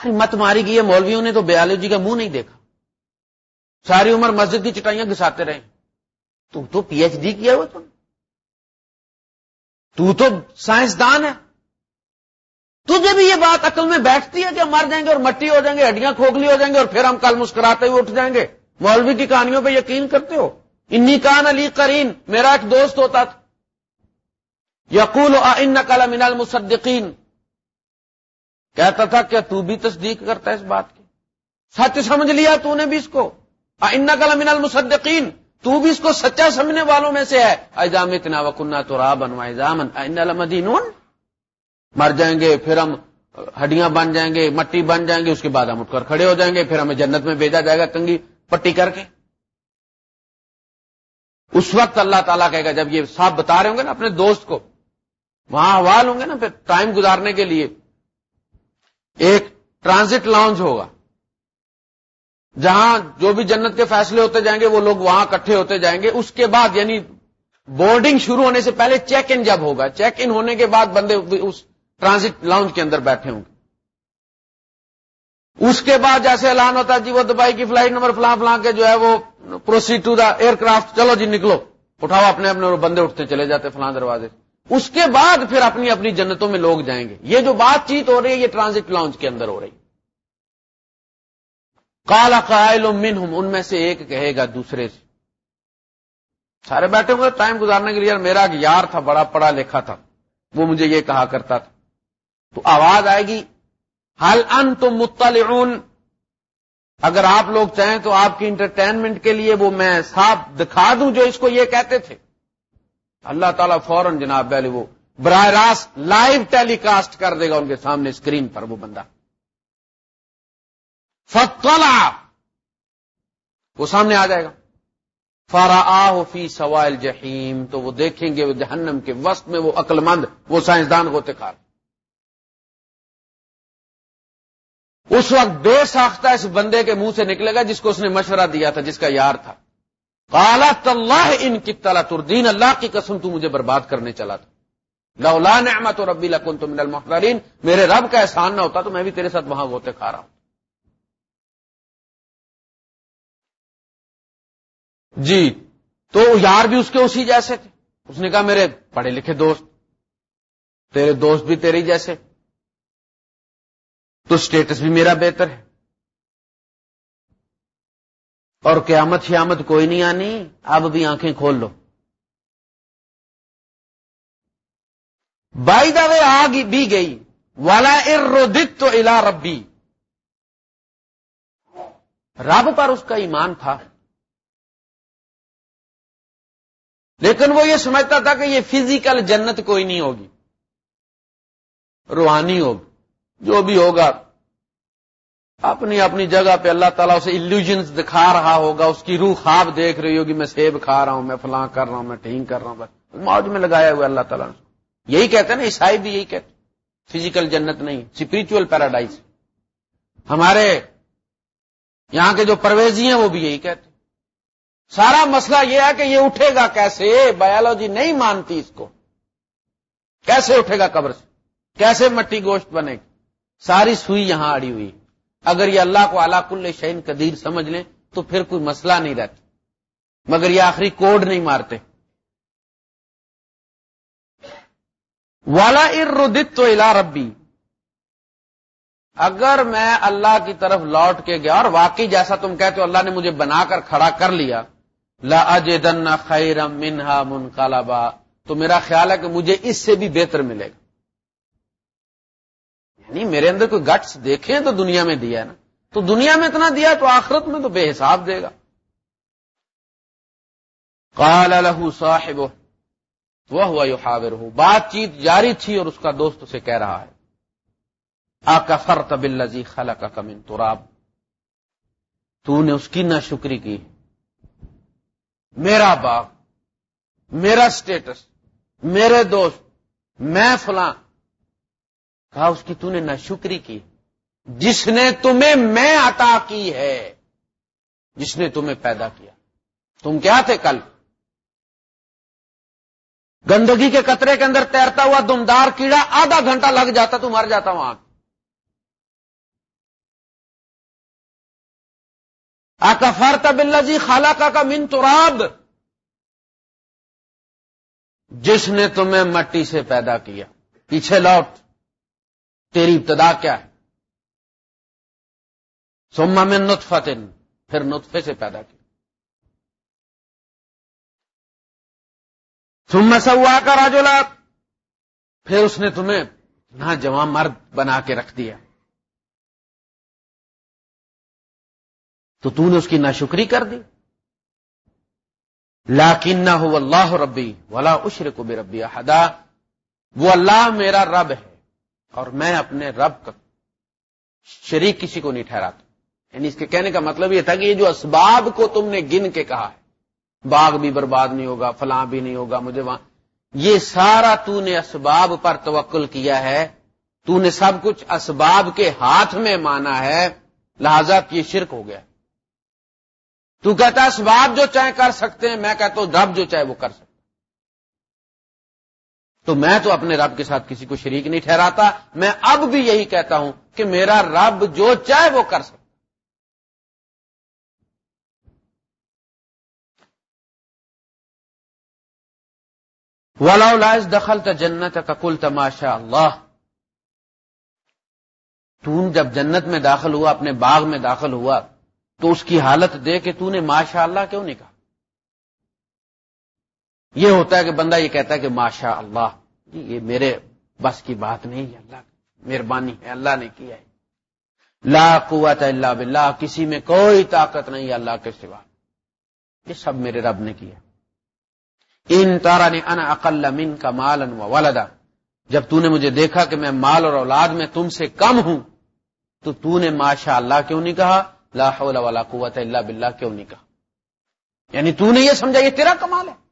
مت ماری گئی ہے، مولویوں نے تو بیالوجی کا منہ نہیں دیکھا۔ ساری عمر مسجد کی چٹائیاں گساتے رہے۔ تو تو پی ایچ ڈی کیا ہوا تم تو تو سائنسدان ہے۔ تجھے بھی یہ بات عقل میں بیٹھتی ہے کہ مر جائیں گے اور مٹی ہو جائیں گے، ہڈیاں کھوکھلی ہو جائیں گے اور پھر ہم کل مسکراتے ہوئے اٹھ جائیں گے۔ مولوی کی کہانیوں پہ یقین کرتے ہو؟ انی کان علی کرین میرا ایک دوست ہوتا تھا۔ یقول ان کل من المصدقین۔ کہتا تھا کیا تو بھی تصدیق کرتا ہے اس بات کی۔ سچ سمجھ لیا تو نے بھی اس کو۔ ان کل من المصدقین۔ تو بھی اس کو سچا سمجھنے والوں میں سے ہے۔ ایزام اتنا وکنہ تو را بنوا ایزامن مر جائیں گے، پھر ہم ہڈیاں بن جائیں گے، مٹی بن جائیں گے، اس کے بعد ہم اٹھ کر کھڑے ہو جائیں گے، پھر ہمیں جنت میں بھیجا جائے گا کنگی پٹی کر کے۔ اس وقت اللہ تعالیٰ کہے گا، جب یہ صاحب بتا رہے ہوں گے نا اپنے دوست کو وہاں حوال ہوں گے نا پھر ٹائم گزارنے کے لیے۔ ایک ٹرانزٹ لانچ ہوگا۔ جہاں جو بھی جنت کے فیصلے ہوتے جائیں گے، وہ لوگ وہاں کٹھے ہوتے جائیں گے۔ اس کے بعد یعنی بورڈنگ شروع ہونے سے پہلے چیک ان جب ہوگا۔ چیک ان ہونے کے بعد بندے اس ٹرانزٹ لانچ کے اندر بیٹھے ہوں گے۔ اس کے بعد جیسے اعلان ہوتا ہے جی وہ دبئی کی فلائٹ نمبر فلاں فلاں کے جو ہے وہ proceed to the aircraft چلو جی نکلو۔ اٹھاؤ اپنے اپنے بندے اٹھتے چلے جاتے فلاں دروازے۔ اس کے بعد پھر اپنی اپنی جنتوں میں لوگ جائیں گے۔ یہ جو بات چیت ہو رہی ہے، یہ ٹرانزٹ لانچ کے اندر ہو رہی کالا قائل منہم، ان میں سے ایک کہے گا دوسرے سے۔ سارے بیٹھے ہوئے ٹائم گزارنے کے لیے۔ میرا یار تھا، بڑا پڑھا لکھا تھا۔ وہ مجھے یہ کہا کرتا تھا۔ تو آواز آئے گی حل ان تو مطلع اگر آپ لوگ چاہیں تو آپ کی انٹرٹینمنٹ کے لیے وہ میں صاف دکھا دوں جو اس کو یہ کہتے تھے۔ اللہ تعالیٰ فوراً جناب پہلے وہ براہ راست لائیو ٹیلی کاسٹ کر دے گا ان کے سامنے اسکرین پر وہ بندہ۔ فتلا وہ سامنے آ جائے گا۔ فارا فی سوائل جہیم تو وہ دیکھیں گے وہ جہنم کے وسط میں وہ عقل مند وہ سائنسدان ہوتے کار اس وقت بے ساختہ اس بندے کے منہ سے نکلے گا جس کو اس نے مشورہ دیا تھا، جس کا یار تھا۔ کالا طلح ان کی تلا تردین اللہ کی قسم تو مجھے برباد کرنے چلا تھا۔ لولا نعمت اور ربی لکن تو من المحترین میرے رب کا احسان نہ ہوتا تو میں بھی تیرے ساتھ وہاں ہوتے کھا رہا ہوں۔ جی تو یار بھی اس کے اسی جیسے تھے۔ اس نے کہا میرے پڑھے لکھے دوست، تیرے دوست بھی تیرے جیسے۔ تو اسٹیٹس بھی میرا بہتر ہے۔ اور قیامت شیامت کوئی نہیں آنی، اب بھی آنکھیں کھول لو۔ بائی دا وے آگ بھی گئی۔ والا ارودت تو الا ربی رب پر اس کا ایمان تھا۔ لیکن وہ یہ سمجھتا تھا کہ یہ فزیکل جنت کوئی نہیں ہوگی۔ روحانی ہوگی۔ جو بھی ہوگا۔ اپنی اپنی جگہ پہ اللہ تعالیٰ اسے الوجنس دکھا رہا ہوگا، اس کی روح خواب دیکھ رہی ہوگی، میں سیب کھا رہا ہوں، میں فلاں کر رہا ہوں، میں ٹھیک کر رہا ہوں، بس۔ موج میں لگایا ہوا اللہ تعالیٰ نے۔ یہی کہتے ہیں نا، عیسائی بھی یہی کہتے فزیکل جنت نہیں اسپرچل پیراڈائز ہمارے یہاں کے جو پرویزی ہیں وہ بھی یہی کہتے سارا مسئلہ یہ ہے کہ یہ اٹھے گا کیسے؟ بایولوجی نہیں مانتی اس کو۔ کیسے اٹھے گا قبر سے؟ کیسے مٹی گوشت بنے گی؟ ساری سوئی یہاں اڑی ہوئی۔ اگر یہ اللہ کو اللہ کل شعین قدیر سمجھ لیں تو پھر کوئی مسئلہ نہیں رہتا۔ مگر یہ آخری کوڈ نہیں مارتے۔ والا اردت تو الا ربی۔ اگر میں اللہ کی طرف لوٹ کے گیا اور واقعی جیسا تم کہتے ہو اللہ نے مجھے بنا کر کھڑا کر لیا، لا اجدن خیرم منہا من تو میرا خیال ہے کہ مجھے اس سے بھی بہتر ملے گا۔ یعنی میرے اندر کوئی گٹس دیکھیں تو دنیا میں دیا ہے نا۔ تو دنیا میں اتنا دیا تو آخرت میں تو بے حساب دے گا۔ قال له صاحب وہ ہوا یو حاور ہو بات چیت جاری تھی اور اس کا دوست اسے کہہ رہا ہے۔ آ فر تب الزی خلا کا کمن تو نے اس کی نہ شکری کی۔ میرا باپ، میرا اسٹیٹس میرے دوست، میں فلاں۔ کہا اس کی تو نے نہ شکری کی۔ جس نے تمہیں میں عطا کی ہے، جس نے تمہیں پیدا کیا۔ تم کیا تھے کل؟ گندگی کے قطرے کے اندر تیرتا ہوا دمدار کیڑا آدھا گھنٹہ لگ جاتا، تو مر جاتا وہاں۔ آکا فارتا بلّہ جی خالہ کا من تراب۔ جس نے تمہیں مٹی سے پیدا کیا۔ پیچھے لوٹ۔ تیری ابتدا کیا ہے؟ سما میں نطفتن پھر نطفے سے پیدا کیا۔ تم سوا کا راجولا پھر اس نے تمہیں نہ جوان مرد بنا کے رکھ دیا۔ تو تو نے اس کی ناشکری کر دی۔ لاکن نہ ہو اللہ ربی، ولا اشر کو بے ربی احدا، وہ اللہ میرا رب ہے۔ اور میں اپنے رب کا شریک کسی کو نہیں ٹھہراتا۔ یعنی اس کے کہنے کا مطلب یہ تھا کہ یہ جو اسباب کو تم نے گن کے کہا ہے، باغ بھی برباد نہیں ہوگا، فلاں بھی نہیں ہوگا، مجھے وہاں یہ سارا تو نے اسباب پر توکل کیا ہے۔ تو نے سب کچھ اسباب کے ہاتھ میں مانا ہے۔ لہذا یہ شرک ہو گیا۔ تو کہتا اسباب جو چاہے کر سکتے ہیں، میں کہتا ہوں رب جو چاہے وہ کر سکتے تو میں تو اپنے رب کے ساتھ کسی کو شریک نہیں ٹھہراتا، میں اب بھی یہی کہتا ہوں کہ میرا رب جو چاہے وہ کر سکتا۔ ولا دخل تا جنت کا کل تماشا اللہ تو جب جنت میں داخل ہوا، اپنے باغ میں داخل ہوا، تو اس کی حالت دے کہ تو نے ماشاء اللہ کیوں نہیں کہا؟ یہ ہوتا ہے کہ بندہ یہ کہتا ہے کہ ماشاء اللہ جی یہ میرے بس کی بات نہیں ہے اللہ مہربانی ہے، اللہ نے کیا ہے۔ لا قوت اللہ باللہ، کسی میں کوئی طاقت نہیں ہے اللہ کے سوا۔ یہ سب میرے رب نے کیا۔ ان تارا نے ان اقل من کا مال ان ولدا، جب تو نے مجھے دیکھا کہ میں مال اور اولاد میں تم سے کم ہوں، تو تو نے ماشاء اللہ کیوں نہیں کہا؟ لا حول ولا قوت اللہ باللہ کیوں نہیں کہا؟ یعنی تو نے یہ سمجھا، یہ تیرا کمال ہے۔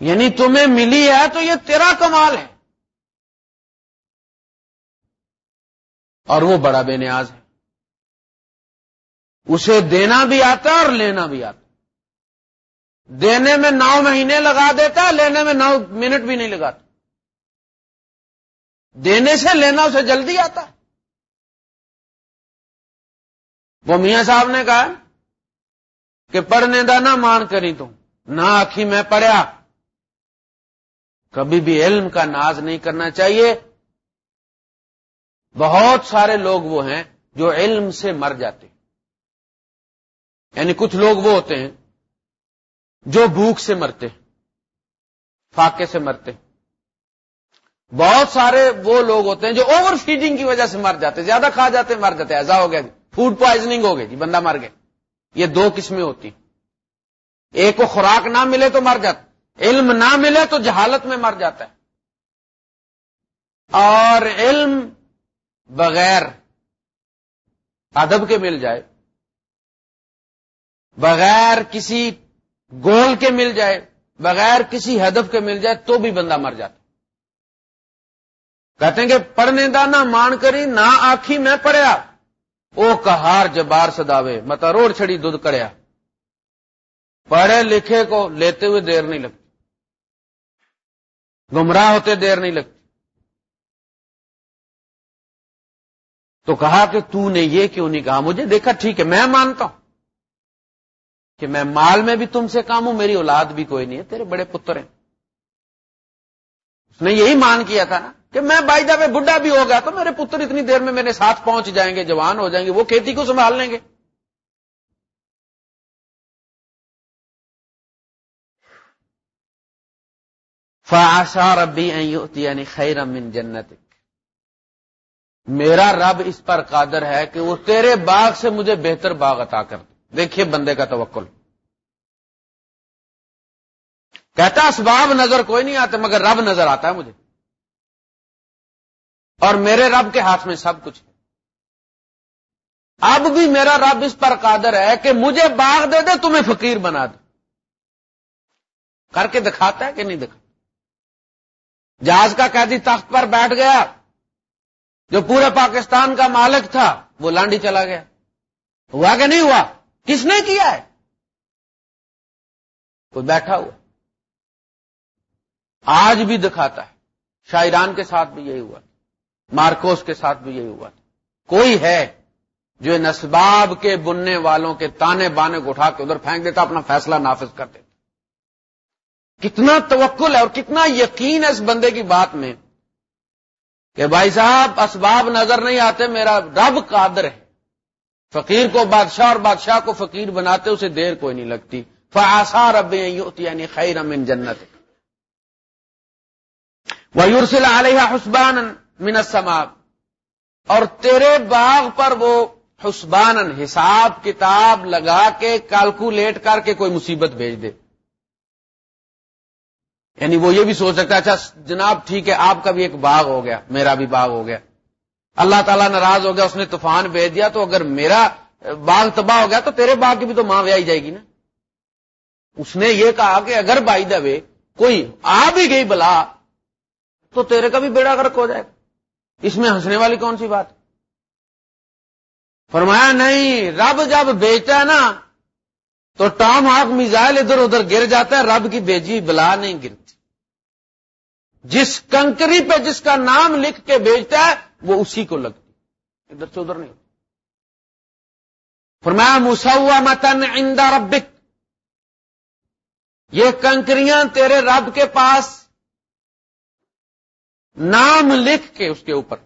یعنی تمہیں ملی ہے تو یہ تیرا کمال ہے۔ اور وہ بڑا بے نیاز ہے۔ اسے دینا بھی آتا اور لینا بھی آتا دینے میں نو مہینے لگا دیتا لینے میں نو منٹ بھی نہیں لگاتا۔ دینے سے لینا اسے جلدی آتا وہ میاں صاحب نے کہا کہ پڑھنے دا نہ مان کری تم نہ آخی میں پڑھیا۔ کبھی بھی علم کا ناز نہیں کرنا چاہیے۔ بہت سارے لوگ وہ ہیں جو علم سے مر جاتے یعنی کچھ لوگ وہ ہوتے ہیں جو بھوک سے مرتے فاقے سے مرتے بہت سارے وہ لوگ ہوتے ہیں جو اوور فیڈنگ کی وجہ سے مر جاتے زیادہ کھا جاتے مر جاتے ایسا ہو گیا جی۔ فوڈ پوائزنگ ہو گئی جی بندہ مر گیا۔ یہ دو قسمیں ہوتی ایک کو خوراک نہ ملے تو مر جاتا۔ علم نہ ملے تو جہالت میں مر جاتا ہے۔ اور علم بغیر ادب کے مل جائے، بغیر کسی گول کے مل جائے، بغیر کسی ہدف کے مل جائے تو بھی بندہ مر جاتا کہتے ہیں کہ پڑھنے دا نہ مان کری، نہ آخی میں پڑھیا۔ او کہار جبار سداوے متا روڑ چھڑی دودھ کریا پڑھے لکھے کو لیتے ہوئے دیر نہیں لگتی۔ گمراہ ہوتے دیر نہیں لگتی۔ تو کہا کہ تو نے یہ کیوں نہیں کہا؟ مجھے دیکھا ٹھیک ہے، میں مانتا ہوں کہ میں مال میں بھی تم سے کام ہوں، میری اولاد بھی کوئی نہیں ہے، تیرے بڑے پتر ہیں۔ اس نے یہی مان کیا تھا نا کہ میں بائی جب بڈھا بھی ہو گیا تو میرے پتر اتنی دیر میں میرے ساتھ پہنچ جائیں گے، جوان ہو جائیں گے، وہ کھیتی کو سنبھال لیں گے۔ فاشا ربی یعنی خیر من جنت میرا رب اس پر قادر ہے کہ وہ تیرے باغ سے مجھے بہتر باغ عطا کر دے۔ دیکھیے بندے کا توکل۔ کہتا اسباب نظر کوئی نہیں آتے، مگر رب نظر آتا ہے مجھے۔ اور میرے رب کے ہاتھ میں سب کچھ ہے۔ اب بھی میرا رب اس پر قادر ہے کہ مجھے باغ دے دے، تمہیں فقیر بنا دے۔ کر کے دکھاتا ہے کہ نہیں دکھا جہاز کا قیدی تخت پر بیٹھ گیا، جو پورے پاکستان کا مالک تھا، وہ لانڈی چلا گیا۔ ہوا کہ نہیں ہوا؟ کس نے کیا ہے؟ کوئی بیٹھا ہوا۔ آج بھی دکھاتا ہے۔ شاعران کے ساتھ بھی یہی ہوا مارکوس کے ساتھ بھی یہی ہوا کوئی ہے جو نسباب کے بننے والوں کے تانے بانے کو اٹھا کے ادھر پھینک دیتا، اپنا فیصلہ نافذ کر دیتا۔ کتنا توکل ہے اور کتنا یقین ہے اس بندے کی بات میں کہ بھائی صاحب، اسباب نظر نہیں آتے، میرا رب قادر ہے۔ فقیر کو، بادشاہ اور بادشاہ کو فقیر بناتے اسے دیر کوئی نہیں لگتی۔ فاسا رب یعنی خیر امن جنت۔ وہ یورسل علیہ حسبان من السماء۔ اور تیرے باغ پر وہ حسبان حساب، کتاب لگا کے کیلکولیٹ کر کے کوئی مصیبت بھیج دے۔ یعنی وہ یہ بھی سوچ سکتا ہے اچھا جناب، ٹھیک ہے، آپ کا بھی ایک باغ ہو گیا، میرا بھی باغ ہو گیا۔ اللہ تعالیٰ ناراض ہو گیا، اس نے طوفان بھیج دیا، تو اگر میرا باغ تباہ ہو گیا، تو تیرے باغ کی بھی تو ماں ویائی جائے گی نا۔ اس نے یہ کہا کہ اگر بائی دے کوئی آ بھی گئی بلا، تو تیرے کا بھی بیڑا گرک ہو جائے گا۔ اس میں ہنسنے والی کون سی بات؟ فرمایا، نہیں، رب جب بیچتا ہے نا تو ٹام ہاک میزائل ادھر ادھر گر جاتا ہے، رب کی بیجی بلا نہیں گرتی۔ جس کنکری پہ جس کا نام لکھ کے بیچتا ہے، وہ اسی کو لگتی۔ ادھر سے ادھر نہیں۔ فرمایا مسا متن اندا ربک۔ یہ کنکریاں تیرے رب کے پاس نام لکھ کے اس کے اوپر۔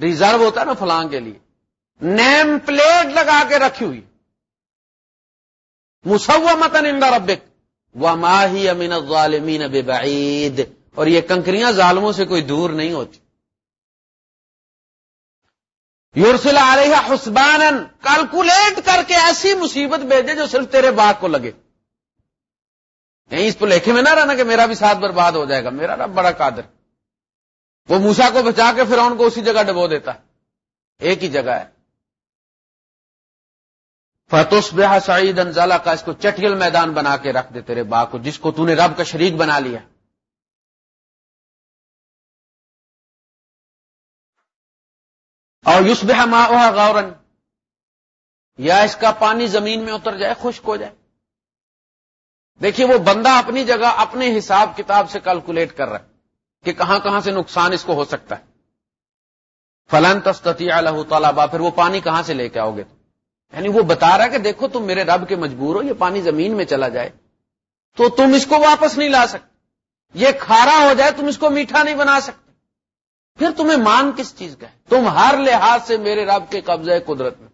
ریزرو ہوتا ہے نا فلان کے لیے۔ نیم پلیٹ لگا کے رکھی ہوئی۔ مسوا متن ربک. و ماہی امین غالمین بعید اور یہ کنکریاں ظالموں سے کوئی دور نہیں ہوتی. یورسل آ رہی حسبان کیلکولیٹ کر کے ایسی مصیبت بھیجے جو صرف تیرے باغ کو لگے. نہیں، اس پہ لکھے میں نہ رہنا کہ میرا بھی ساتھ برباد ہو جائے گا. میرا رب بڑا قادر. وہ موسا کو بچا کے پھر کو اسی جگہ ڈبو دیتا ہے. ایک ہی جگہ ہے. فتوس بے سعید انزالہ کا اس کو چٹیل میدان بنا کے رکھ دے تیرے باغ کو، جس کو تو نے رب کا شریک بنا لیا۔ اور یوس بے غورن یا اس کا پانی زمین میں اتر جائے، خشک ہو جائے۔ دیکھیے، وہ بندہ اپنی جگہ اپنے حساب کتاب سے کیلکولیٹ کر رہا ہے کہ کہاں کہاں سے نقصان اس کو ہو سکتا ہے۔ فلن تستی اللہ طالبہ پھر وہ پانی کہاں سے لے کے آؤ گے؟ تو یعنی وہ بتا رہا ہے کہ دیکھو تم میرے رب کے مجبور ہو، یہ پانی زمین میں چلا جائے۔ تو تم اس کو واپس نہیں لا سکتے۔ یہ کھارا ہو جائے، تم اس کو میٹھا نہیں بنا سکتے۔ پھر تمہیں مان کس چیز کا ہے؟ تم ہر لحاظ سے میرے رب کے قبضے قدرت میں۔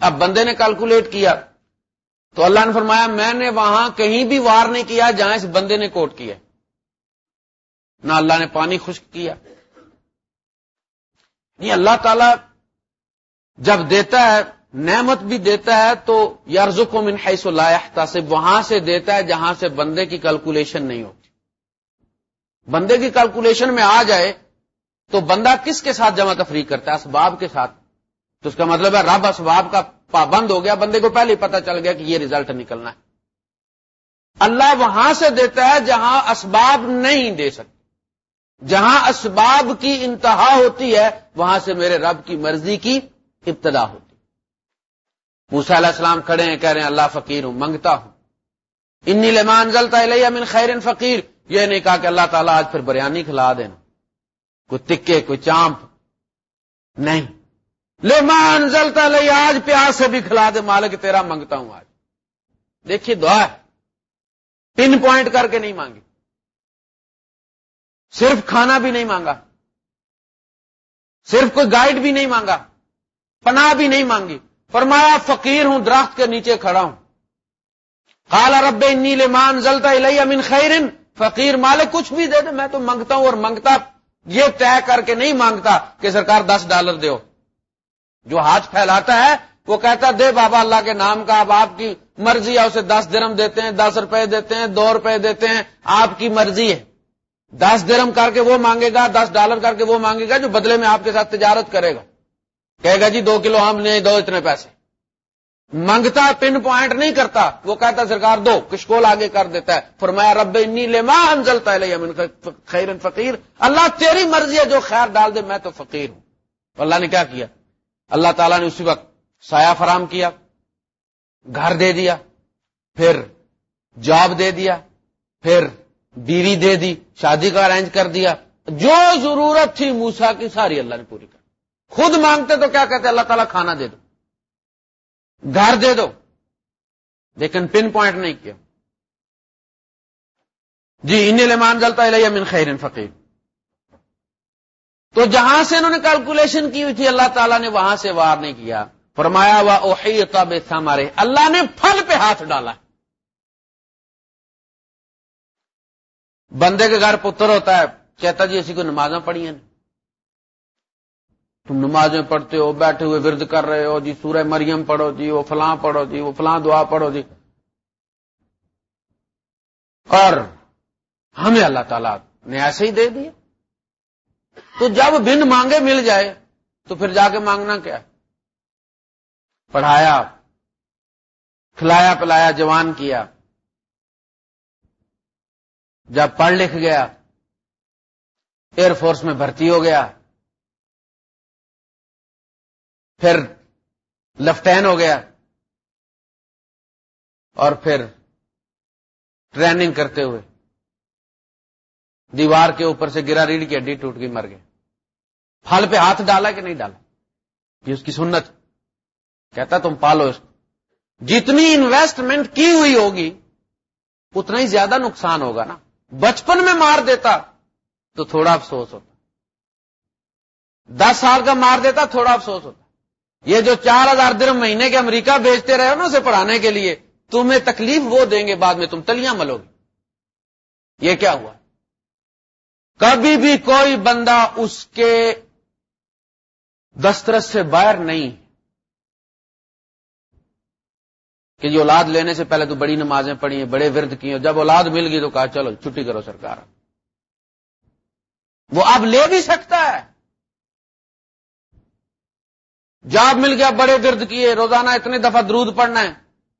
اب بندے نے کیلکولیٹ کیا۔ تو اللہ نے فرمایا، میں نے وہاں کہیں بھی وار نہیں کیا جہاں اس بندے نے کوٹ کیا نہ اللہ نے پانی خشک کیا۔ نہیں، اللہ تعالی جب دیتا ہے نعمت بھی دیتا ہے تو یارز کو من حیث لائحتا وہاں سے دیتا ہے جہاں سے بندے کی کیلکولیشن نہیں ہوتی۔ بندے کی کیلکولیشن میں آ جائے تو بندہ کس کے ساتھ جمع تفریح کرتا ہے؟ اسباب کے ساتھ۔ تو اس کا مطلب ہے رب اسباب کا پابند ہو گیا، بندے کو پہلے ہی پتا چل گیا کہ یہ ریزلٹ نکلنا ہے۔ اللہ وہاں سے دیتا ہے جہاں اسباب نہیں دے سکتے جہاں اسباب کی انتہا ہوتی ہے، وہاں سے میرے رب کی مرضی کی ابتدا ہوتی موسا علیہ السلام کھڑے ہیں، کہہ رہے ہیں، اللہ فقیر ہوں، منگتا ہوں۔ انی لمان زلتا علیہ من خیر فقیر۔ یہ نہیں کہا کہ اللہ تعالیٰ آج پھر بریانی کھلا دینا کوئی تکے، کوئی چامپ۔ نہیں۔ لمان زلتا لے آج پیاس سے بھی کھلا دے، مالک تیرا منگتا ہوں آج۔ دیکھیے، دعا ہے۔ پن پوائنٹ کر کے نہیں مانگی۔ صرف کھانا بھی نہیں مانگا۔ صرف کوئی گائیڈ بھی نہیں مانگا۔ پناہ بھی نہیں مانگی۔ فرمایا، فقیر ہوں، درخت کے نیچے کھڑا ہوں۔ کالا رب نیل مان زلتا امن خیرن۔ فقیر، مالک، کچھ بھی دے دے، میں تو مانگتا ہوں اور مانگتا یہ طے کر کے نہیں مانگتا کہ سرکار دس ڈالر دو جو ہاتھ پھیلاتا ہے، وہ کہتا، دے بابا اللہ کے نام کا، اب آپ کی مرضی ہے، اسے دس درم دیتے ہیں، دس روپے دیتے ہیں، دو روپے دیتے ہیں، آپ کی مرضی ہے۔ دس درم کر کے وہ مانگے گا، دس ڈالر کر کے وہ مانگے گا، جو بدلے میں آپ کے ساتھ تجارت کرے گا۔ کہے گا جی دو کلو ہم نہیں دو اتنے پیسے۔ منگتا، پن پوائنٹ نہیں کرتا، وہ کہتا سرکار دو، کشکول آگے کر دیتا ہے۔ فرمایا، رب انی لما انزلتا ہے خیر فقیر۔ اللہ تیری مرضی ہے، جو خیر ڈال دے، میں تو فقیر ہوں۔ اللہ نے کیا کیا؟ اللہ تعالیٰ نے اسی وقت سایہ فراہم کیا، گھر دے دیا، پھر جاب دے دیا، پھر بیوی دے دی، شادی کا ارینج کر دیا۔ جو ضرورت تھی موسا کی، ساری اللہ نے پوری کر خود مانگتے تو کیا کہتے اللہ تعالیٰ کھانا دے دو۔ گھر دے دو۔ لیکن پن پوائنٹ نہیں کیا۔ جی ان لمان جلتا ہے من خیر فقیر۔ تو جہاں سے انہوں نے کیلکولیشن کی ہوئی تھی، اللہ تعالیٰ نے وہاں سے وار نہیں کیا۔ فرمایا ہوا اوہی ہمارے اللہ نے پھل پہ ہاتھ ڈالا۔ بندے کے گھر پتر ہوتا ہے کہتا جی اسی کو نمازیں پڑھی ہیں تم نمازیں پڑھتے ہو، بیٹھے ہوئے ورد کر رہے ہو جی سورہ مریم پڑھو جی وہ فلاں پڑھو جی وہ فلاں دعا پڑھو جی۔ اور ہمیں اللہ تعالیٰ نے ایسے ہی دے دیا۔ تو جب بن مانگے مل جائے، تو پھر جا کے مانگنا کیا؟ پڑھایا، کھلایا پلایا، جوان کیا۔ جب پڑھ لکھ گیا، ایئر فورس میں بھرتی ہو گیا۔ پھر لفٹین ہو گیا اور پھر ٹریننگ کرتے ہوئے دیوار کے اوپر سے گرا ریڑھ کی ہڈی ٹوٹ گئی، مر گیا پھل پہ ہاتھ ڈالا کہ نہیں ڈالا؟ یہ اس کی سنت۔ کہتا تم پالو اس کو۔ جتنی انویسٹمنٹ کی ہوئی ہوگی، اتنا ہی زیادہ نقصان ہوگا نا۔ بچپن میں مار دیتا تو تھوڑا افسوس ہوتا۔ دس سال کا مار دیتا، تھوڑا افسوس ہوتا۔ یہ جو چار ہزار درم مہینے کے امریکہ بھیجتے رہے ہو نا اسے پڑھانے کے لیے، تمہیں تکلیف وہ دیں گے بعد میں تم تلیاں ملو گے یہ کیا ہوا؟ کبھی بھی کوئی بندہ اس کے دسترس سے باہر نہیں۔ کہ یہ اولاد لینے سے پہلے تو بڑی نمازیں پڑھی ہیں، بڑے ورد کی ہیں، جب اولاد مل گئی تو کہا چلو چھٹی کرو سرکار۔ وہ اب لے بھی سکتا ہے۔ جاب مل گیا، بڑے ورد کیے، روزانہ اتنے دفعہ درود پڑھنا ہے۔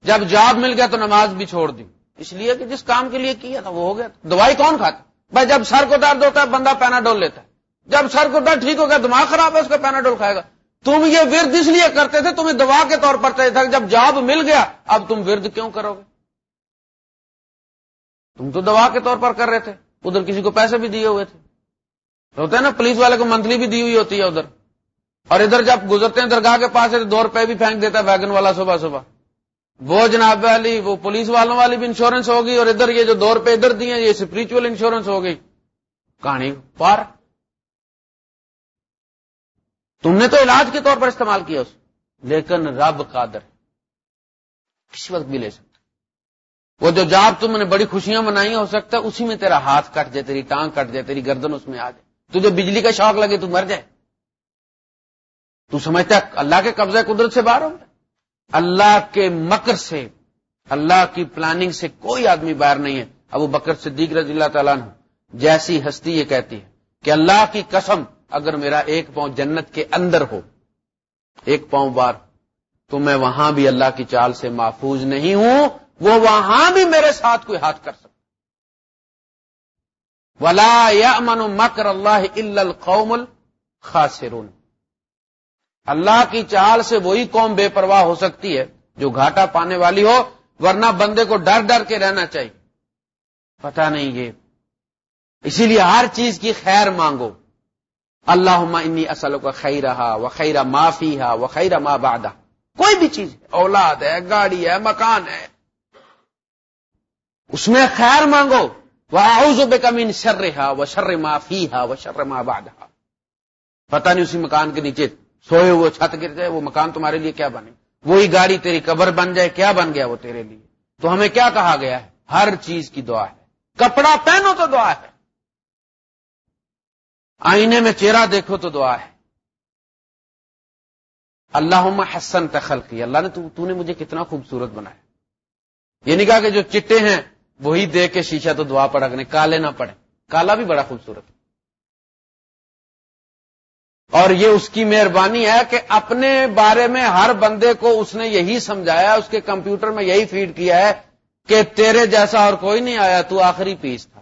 جب جاب مل گیا تو نماز بھی چھوڑ دی۔ اس لیے کہ جس کام کے لیے کیا تھا، وہ ہو گیا۔ دوائی کون کھاتا؟ بھائی، جب سر کو درد ہوتا ہے، بندہ پیناڈول لیتا ہے۔ جب سر کو درد ٹھیک ہو گیا، دماغ خراب ہے، اس کا پیناڈول کھائے گا۔ تم یہ ورد اس لیے کرتے تھے، تمہیں دوا کے طور پر تھا جب جاب مل گیا، اب تم ورد کیوں کرو گے؟ تم تو دوا کے طور پر کر رہے تھے۔ ادھر کسی کو پیسے بھی دیے ہوئے تھے۔ ہوتا ہے نا، پولیس والے کو منتھلی بھی دی ہوئی ہوتی ہے ادھر۔ اور ادھر جب گزرتے ہیں درگاہ کے پاس دو روپے بھی پھینک دیتا ہے ویگن والا صبح صبح۔ وہ جناب والی، وہ پولیس والوں والی بھی انشورنس ہوگی اور ادھر یہ جو دو روپے ادھر دیے یہ اسپرچل انشورنس ہو گئی کہانی پار۔ تم نے تو علاج کے طور پر استعمال کیا اس۔ لیکن رب قادر کس وقت بھی لے سکتا۔ وہ جو جاب تم نے بڑی خوشیاں منائی ہو سکتا ہے اسی میں تیرا ہاتھ کٹ جائے تیری ٹانگ کٹ جائے تیری گردن اس میں آ جائے۔ تجھے بجلی کا شوق لگے تو مر جائے۔ تو سمجھتا ہے اللہ کے قبضے قدرت سے باہر ہو اللہ کے مکر سے، اللہ کی پلاننگ سے کوئی آدمی باہر نہیں ہے۔ ابو بکر صدیق رضی اللہ تعالیٰ نے جیسی ہستی یہ کہتی ہے کہ اللہ کی قسم اگر میرا ایک پاؤں جنت کے اندر ہو، ایک پاؤں بار تو میں وہاں بھی اللہ کی چال سے محفوظ نہیں ہوں، وہ وہاں بھی میرے ساتھ کوئی ہاتھ کر سکتا۔ ولا یا امن مکر اللہ القوم الخاسرون۔ اللہ کی چال سے وہی قوم بے پرواہ ہو سکتی ہے جو گھاٹا پانے والی ہو، ورنہ بندے کو ڈر ڈر کے رہنا چاہیے۔ پتا نہیں یہ۔ اسی لیے ہر چیز کی خیر مانگو۔ اللہ انی اصل کا خی رہا و خیرہ معافی ہا و خیرہ ماں بادہ کوئی بھی چیز ہے، اولاد ہے، گاڑی ہے، مکان ہے۔ اس میں خیر مانگو۔ وہ آؤز بے کمین شر رہا وہ شر معافی ہا وہ شر ماں بادہ پتا نہیں اسی مکان کے نیچے سوئے ہوئے چھت گر جائے، وہ مکان تمہارے لیے کیا بنے؟ وہی گاڑی تیری قبر بن جائے، کیا بن گیا وہ تیرے لیے؟ تو ہمیں کیا کہا گیا ہے؟ ہر چیز کی دعا ہے۔ کپڑا پہنو تو دعا ہے۔ آئینے میں چہرہ دیکھو تو دعا ہے۔ اللہ حسن تخل کی اللہ نے تو نے مجھے کتنا خوبصورت بنایا۔ یہ نہیں کہا کہ جو چٹے ہیں، وہی دیکھ کے شیشہ تو دعا پڑکنے، کالے نہ پڑے۔ کالا بھی بڑا خوبصورت اور یہ اس کی مہربانی ہے کہ اپنے بارے میں ہر بندے کو اس نے یہی سمجھایا، اس کے کمپیوٹر میں یہی فیڈ کیا ہے کہ تیرے جیسا اور کوئی نہیں آیا، تو آخری پیس تھا۔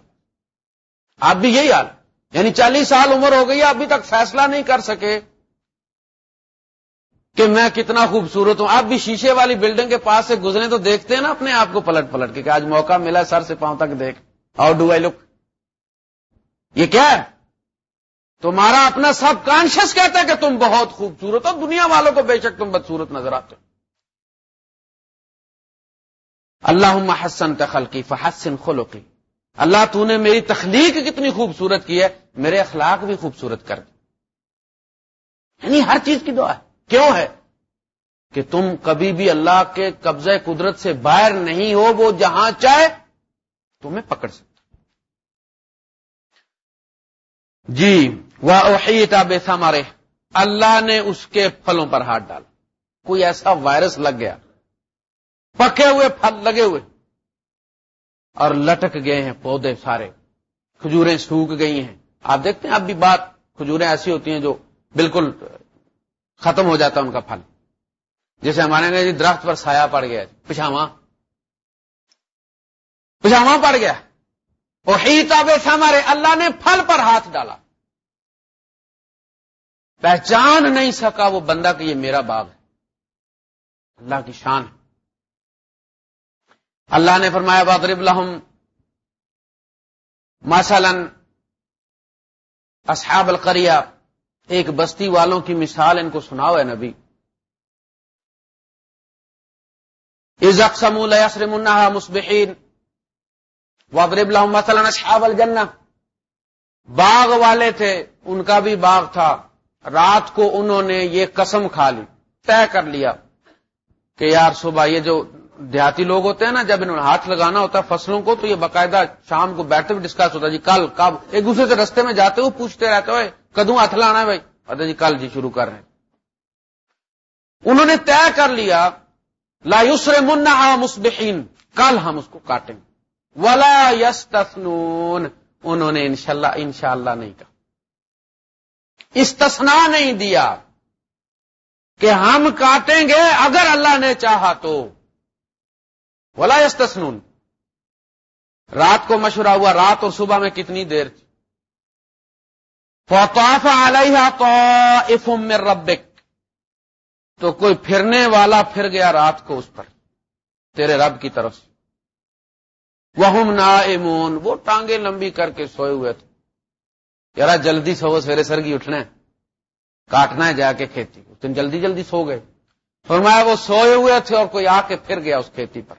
آپ بھی یہی حال۔ یعنی چالیس سال عمر ہو گئی ابھی تک فیصلہ نہیں کر سکے کہ میں کتنا خوبصورت ہوں۔ آپ بھی شیشے والی بلڈنگ کے پاس سے گزرے تو دیکھتے ہیں نا اپنے آپ کو پلٹ پلٹ کے کہ آج موقع ملا سر سے پاؤں تک دیکھ۔ ہاؤ ڈو آئی لک یہ کیا ہے؟ تمہارا اپنا سب کانشیس کہتا ہے کہ تم بہت خوبصورت ہو، دنیا والوں کو بے شک تم بدسورت نظر آتے ہو۔ اللہ حسن تخلقی فحسن خلقی۔ اللہ تو نے میری تخلیق کتنی خوبصورت کی ہے، میرے اخلاق بھی خوبصورت کر یعنی ہر چیز کی دعا ہے۔ کیوں ہے؟ کہ تم کبھی بھی اللہ کے قبضہ قدرت سے باہر نہیں ہو، وہ جہاں چاہے، تمہیں پکڑ سکتے جی وہ بے مارے اللہ نے اس کے پھلوں پر ہاتھ ڈالا۔ کوئی ایسا وائرس لگ گیا۔ پکے ہوئے پھل لگے ہوئے۔ اور لٹک گئے ہیں پودے سارے۔ کھجوریں سوکھ گئی ہیں۔ آپ دیکھتے ہیں اب بھی بات کھجوریں ایسی ہوتی ہیں جو بالکل ختم ہو جاتا ہے ان کا پھل۔ جیسے ہمارے جی درخت پر سایہ پڑ گیا۔ پچھاوا پچھاوا پڑ گیا۔ وہ تاب ہمارے اللہ نے پھل پر ہاتھ ڈالا۔ پہچان نہیں سکا وہ بندہ کہ یہ میرا باغ ہے۔ اللہ کی شان ہے۔ اللہ نے فرمایا بادرب لہم مثلا اصحاب القریہ، ایک بستی والوں کی مثال ان کو سناؤ ہے نبی۔ از مسبحین وادرب لہم مثلا اصحاب الجنہ۔ باغ والے تھے، ان کا بھی باغ تھا۔ رات کو انہوں نے یہ قسم کھا لی، طے کر لیا کہ یار صبح یہ جو دیہاتی لوگ ہوتے ہیں نا، جب انہوں نے ہاتھ لگانا ہوتا ہے فصلوں کو، تو یہ باقاعدہ شام کو بیٹھتے ہوئے ڈسکس ہوتا ہے جی کل، کب؟ ایک دوسرے سے رستے میں جاتے ہوئے پوچھتے رہتے ہوئے کدوں ہاتھ لانا ہے بھائی؟ جی کل جی شروع کر رہے ہیں۔ انہوں نے طے کر لیا، لا یسر منا مسبحین کل ہم اس کو کاٹیں ولا یس انہوں نے انشاءاللہ انشاءاللہ نہیں کہا۔ استثنا نہیں دیا کہ ہم کاٹیں گے اگر اللہ نے چاہا تو۔ بولا یستسنون رات کو مشورہ ہوا، رات اور صبح میں کتنی دیر تھی۔ فوطاف علیہ تو میں ربک تو کوئی پھرنے والا پھر گیا رات کو اس پر، تیرے رب کی طرف سے۔ وہ نا وہ ٹانگیں لمبی کر کے سوئے ہوئے تھے۔ یار جلدی سو، سویرے سرگی اٹھنا ہے۔ کاٹنا ہے جا کے کھیتی اس دن جلدی جلدی سو گئے۔ فرمایا وہ سوئے ہوئے تھے اور کوئی آ کے پھر گیا اس کھیتی پر۔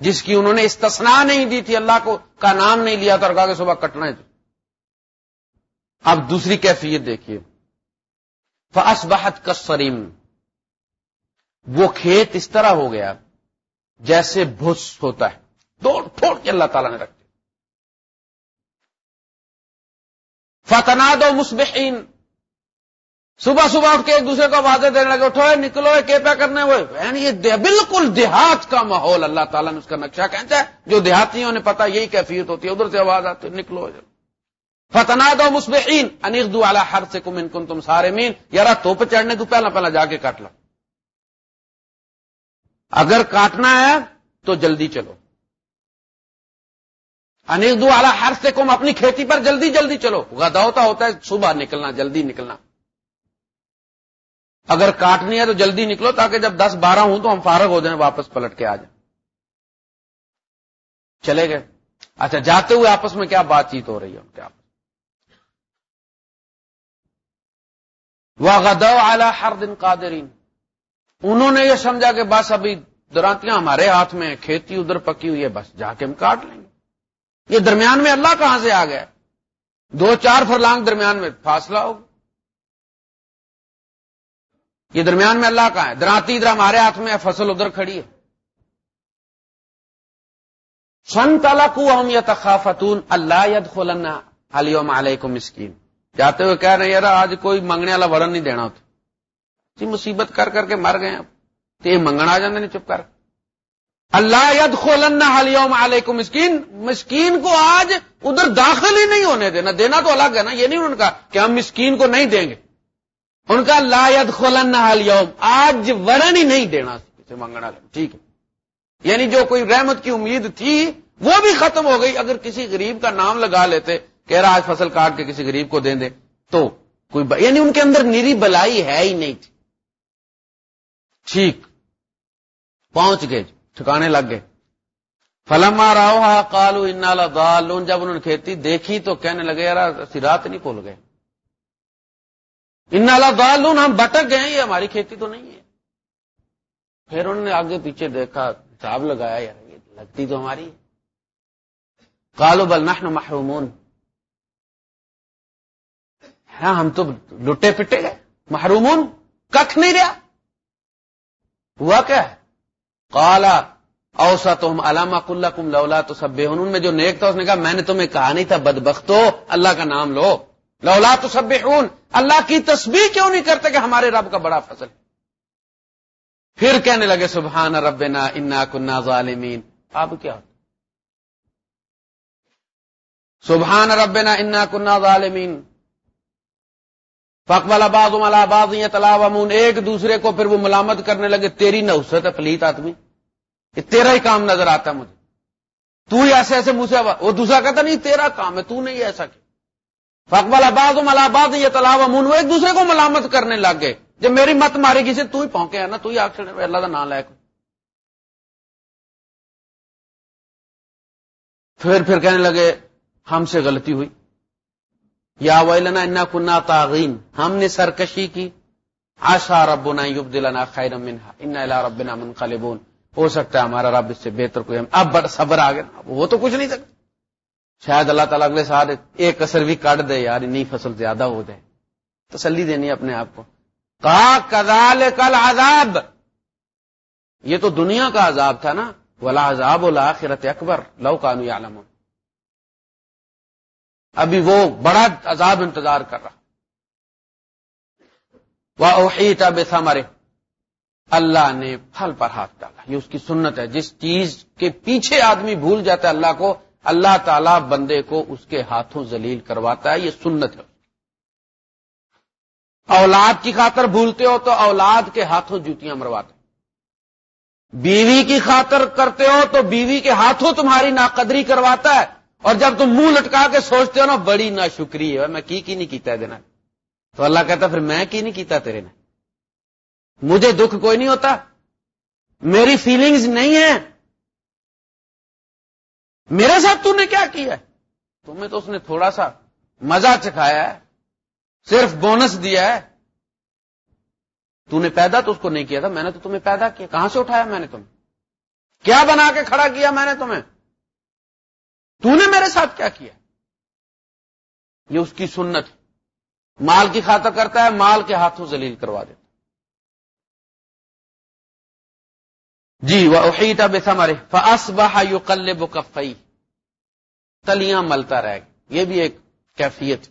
جس کی انہوں نے استثنا نہیں دی تھی، اللہ کو کا نام نہیں لیا تھا اور کہا کہ صبح کٹنا ہے۔ اب دوسری کیفیت دیکھیے۔ فاس بہت کسریم وہ کھیت اس طرح ہو گیا جیسے بھس ہوتا ہے۔ دوڑ پھوڑ کے اللہ تعالیٰ نے رکھتے فتنا دو مسبحین۔ صبح صبح اٹھ کے ایک دوسرے کو واضح دینے لگے، اٹھو نکلو کے پیا کرنے ہوئے؟ یعنی یہ بالکل دیہات کا ماحول اللہ تعالیٰ نے اس کا نقشہ کہتا ہے۔ جو دیہاتیوں نے پتا، یہی کیفیت ہوتی ہے۔ ادھر سے آواز آتی ہے، نکلو فتنا دو مسبقین انیک دو اعلیٰ ہر سے کم انکن تم سارے مین یار توپ چڑھنے تو پہلا پہلا جا کے کاٹ لو۔ اگر کاٹنا ہے تو جلدی چلو۔ انیک اعلی ہر سے کم اپنی کھیتی پر جلدی جلدی چلو۔ گدا ہوتا ہوتا ہے صبح نکلنا، جلدی نکلنا۔ اگر کاٹنی ہے تو جلدی نکلو، تاکہ جب دس بارہ ہوں تو ہم فارغ ہو جائیں، واپس پلٹ کے آ جائیں۔ چلے گئے۔ اچھا جاتے ہوئے آپس میں کیا بات چیت ہو رہی ہے؟ ان کے آپس وہ اعلی ہر دن قادرین انہوں نے یہ سمجھا کہ بس ابھی درانتیاں ہمارے ہاتھ میں کھیتی ادھر پکی ہوئی ہے، بس جا کے ہم کاٹ لیں۔ گے یہ درمیان میں اللہ کہاں سے آ گیا؟ دو چار فرلانگ درمیان میں فاصلہ ہوگا یہ درمیان میں اللہ کا ہے؟ درانتی ادھر ہمارے ہاتھ میں ہے، فصل ادھر کھڑی ہے۔ سن کو یا تخافتون اللہ ید خلنا علیہ علیکم مسکین جاتے ہوئے کہہ رہے ہیں، یار آج کوئی منگنے والا ورن نہیں دینا ہوتا۔ جی مصیبت کر کر کے مر گئے تو یہ منگن آ جاتے نہیں، چپ کر۔ اللہ ید خولن علیہم علیکم مسکین مسکین کو آج ادھر داخل ہی نہیں ہونے دینا دینا تو الگ ہے نا، یہ نہیں ان کا کہ ہم مسکین کو نہیں دیں گے۔ ان کا لا ید خولن حلیوم آج ورن ہی نہیں دینا اسے منگنا، ٹھیک ہے۔ یعنی جو کوئی رحمت کی امید تھی، وہ بھی ختم ہو گئی۔ اگر کسی غریب کا نام لگا لیتے، کہہ رہا آج فصل کاٹ کے کسی غریب کو دے دے تو کوئی ب... یعنی ان کے اندر نیری بلائی ہے ہی نہیں تھی۔ ٹھیک۔ پہنچ گئے۔ ٹھکانے لگ گئے۔ فلم آ رہا کالو ان جب انہوں نے کھیتی دیکھی تو کہنے لگے یار رات نہیں بھول گئے۔ ان دالون ہم بٹک گئے یہ ہماری کھیتی تو نہیں ہے۔ پھر انہوں نے آگے پیچھے دیکھا حساب لگایا، یار، یہ لگتی تو ہماری کالو بل نحن محرومون۔ ہاں ہم تو لٹے پٹے گئے، محرومون، ککھ نہیں رہا۔ ہوا کیا کالا اوسا تو ہم علامہ کل کم لولا تو سب ان میں جو نیک تھا، اس نے کہا، میں نے تمہیں کہا نہیں تھا، بدبختو، اللہ کا نام لو. لولا تو سب اللہ کی تصویر کیوں نہیں کرتے کہ ہمارے رب کا بڑا فصل پھر کہنے لگے، سبحان ربنا، انا کنا ظالمین. اب کیا؟ ہوتا سبحان ربنا، انا کنا ظالمین. فق والا باغ ملا باغ تلا ایک دوسرے کو پھر وہ ملامت کرنے لگے، تیری نوسط پلیت آدمی، یہ تیرا ہی کام نظر آتا مجھے۔ تو ہی ایسے ایسے منہ سے وہ دوسرا کہتا، نہیں، تیرا کام ہے، تو نہیں ایسا کیا فقبل آباد ملاباد یہ تلاو امون وہ ایک دوسرے کو ملامت کرنے لگ گئے جب میری مت مارے گی سے تو ہی پونکے ہے نا، تو ہی آگ اللہ کا نام لائق پھر پھر کہنے لگے، ہم سے غلطی ہوئی۔ یا ویلنا انا کنا تاغین ہم نے سرکشی کی۔ آشا ربنا یوب خیر منہا، انا ربنا منقلبون۔ ہو سکتا ہے ہمارا رب اس سے بہتر کوئی ہم اب بڑا صبر آ گیا۔ وہ تو کچھ نہیں سکتا۔ شاید اللہ تعالیٰ اگلے سال ایک کسر بھی کاٹ دے یار نئی فصل زیادہ ہو جائے۔ تسلی دینی اپنے آپ کو۔ کہا کدال کل عذاب یہ تو دنیا کا عذاب تھا نا۔ ولا عذاب الآخرت اکبر، لو کانو عالم ابھی وہ بڑا عذاب انتظار کر رہا۔ وہ بے سمرے اللہ نے پھل پر ہاتھ ڈالا۔ یہ اس کی سنت ہے۔ جس چیز کے پیچھے آدمی بھول جاتا ہے اللہ کو، اللہ تعالی بندے کو اس کے ہاتھوں ذلیل کرواتا ہے۔ یہ سنت ہے۔ اولاد کی خاطر بھولتے ہو تو اولاد کے ہاتھوں جوتیاں مرواتے بیوی کی خاطر کرتے ہو تو بیوی کے ہاتھوں تمہاری ناقدری کرواتا ہے۔ اور جب تم منہ لٹکا کے سوچتے ہو نا، بڑی نا شکریہ ہے، میں کی کی نہیں کیتا دینا تو اللہ کہتا پھر میں کی نہیں کیتا تیرے نے مجھے دکھ کوئی نہیں ہوتا؟ میری فیلنگز نہیں ہے میرے ساتھ تو نے کیا کیا تمہیں تو اس نے تھوڑا سا مزہ چکھایا ہے، صرف بونس دیا ہے۔ تو نے پیدا تو اس کو نہیں کیا تھا، میں نے تو تمہیں پیدا کیا۔ کہاں سے اٹھایا میں نے تمہیں؟ کیا بنا کے کھڑا کیا میں نے تمہیں؟ تو نے میرے ساتھ کیا کیا؟ یہ اس کی سنت مال کی خاطر کرتا ہے، مال کے ہاتھوں ذلیل کروا دیتا جی وہ بے سمارے فاس بہا یو کل بکفئی تلیاں ملتا رہے گا یہ بھی ایک کیفیت۔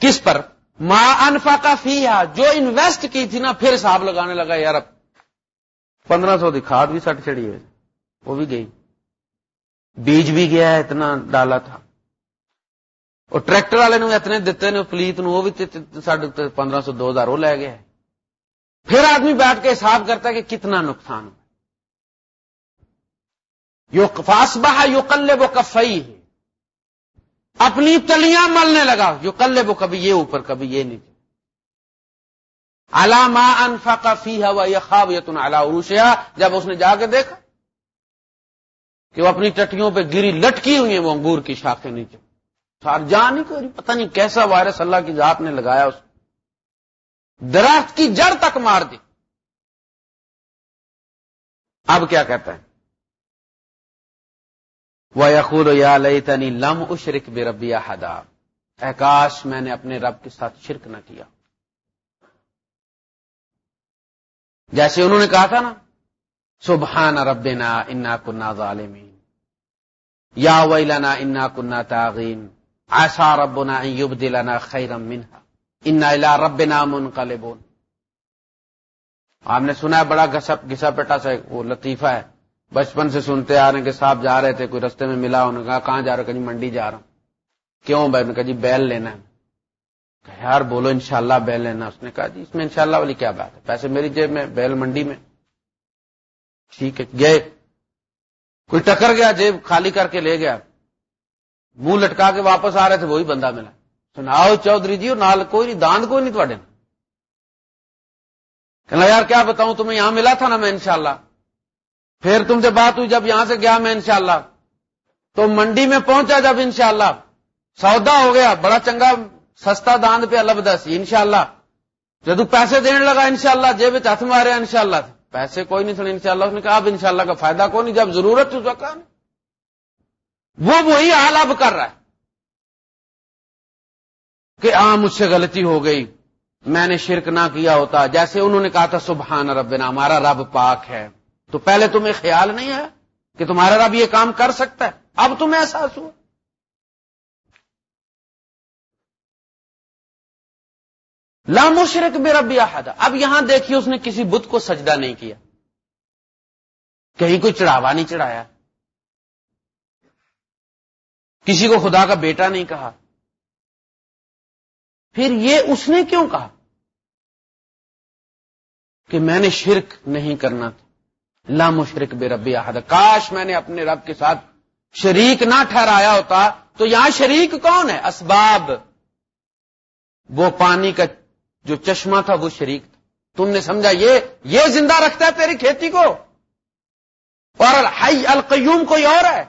کس پر؟ ماں انفا کا فی جو انویسٹ کی تھی نا، پھر حساب لگانے لگا یار اب پندرہ سو دی کھاد بھی سٹ چڑی ہے وہ بھی گئی۔ بیج بھی گیا ہے، اتنا ڈالا تھا۔ اور ٹریکٹر والے نے اتنے دیتے نے پلیت نو وہ بھی ساڑھے پندرہ سو، دو ہزار وہ لے گیا ہے۔ پھر آدمی بیٹھ کے حساب کرتا ہے کہ کتنا نقصان یو فاس بہا یو کل وہ کفئی اپنی تلیاں ملنے لگا۔ جو کل وہ کبھی یہ اوپر، کبھی یہ نیچے۔ علامہ انفا کا فی ہوا یہ خواب یتن جب اس نے جا کے دیکھا کہ وہ اپنی ٹٹیوں پہ گری لٹکی ہوئی ہیں وہ انگور کی شاخیں نیچے۔ سار جان ہی کوئی پتہ نہیں کیسا وائرس اللہ کی ذات نے لگایا اس درخت کی جڑ تک مار دی۔ اب کیا کہتا ہے؟ وہ یا لئی تنی لم اشرک بے ربیا ہدا احکاش میں نے اپنے رب کے ساتھ شرک نہ کیا۔ جیسے انہوں نے کہا تھا نا سبحان ربنا انا کنا ظالمین یا ویلنا انا کنا تاغین آسا ربنا یبدلنا خیرم منہا انا الا ربنا منقلبون. آپ نے سنا ہے بڑا گھسا پٹا سا وہ لطیفہ ہے. بچپن سے سنتے آ رہے ہیں کہ صاحب جا رہے تھے، کوئی رستے میں ملا، انہوں نے کہا کہاں جا رہا کہیں جی منڈی جا رہا ہوں۔ کیوں بھائی؟ نے کہا جی بیل لینا ہے۔ یار بولو انشاءاللہ بیل لینا اس نے کہا جی اس میں انشاءاللہ والی کیا بات ہے؟ پیسے میری جیب میں، بیل منڈی میں۔ ٹھیک ہے، گئے۔ کوئی ٹکر گیا، جیب خالی کر کے لے گیا۔ منہ لٹکا کے واپس آ رہے تھے، وہی بندہ ملا۔ سناؤ چودھری جی نال کوئی نہیں داند کوئی نہیں تھوڑے کہنا یار، کیا بتاؤں، تمہیں یہاں ملا تھا نا میں، انشاءاللہ۔ پھر تم سے بات ہوئی، جب یہاں سے گیا میں، انشاءاللہ۔ تو منڈی میں پہنچا جب، انشاءاللہ۔ سودا ہو گیا، بڑا چنگا، سستا داند پہ الب سی ان شاء اللہ جدو پیسے دینے لگا ان شاء اللہ جیب ہاتھ مارے ان شاء اللہ پیسے کوئی نہیں سنے ان شاء اللہ اس نے کہا، اب ان شاء اللہ کا فائدہ کوئی نہیں، جب ضرورت اس وقت وہ وہی حال اب کر رہا ہے کہ آ، مجھ سے غلطی ہو گئی، میں نے شرک نہ کیا ہوتا۔ جیسے انہوں نے کہا تھا، سبحان ربنا، ہمارا رب پاک ہے۔ تو پہلے تمہیں خیال نہیں ہے کہ تمہارا رب یہ کام کر سکتا ہے؟ اب تمہیں احساس ہوا۔ لام شرک میرا بھی آحدہ اب یہاں دیکھیے اس نے کسی بت کو سجدہ نہیں کیا۔ کہیں کوئی چڑھاوا نہیں چڑھایا۔ کسی کو خدا کا بیٹا نہیں کہا۔ پھر یہ اس نے کیوں کہا؟ کہ میں نے شرک نہیں کرنا تھا۔ لام شرک بے ربی احد کاش میں نے اپنے رب کے ساتھ شریک نہ ٹھہرایا ہوتا تو یہاں شریک کون ہے؟ اسباب۔ وہ پانی کا جو چشمہ تھا وہ شریک تھا۔ تم نے سمجھا یہ یہ زندہ رکھتا ہے تیری کھیتی کو۔ اور ہائی القیوم کوئی اور ہے؟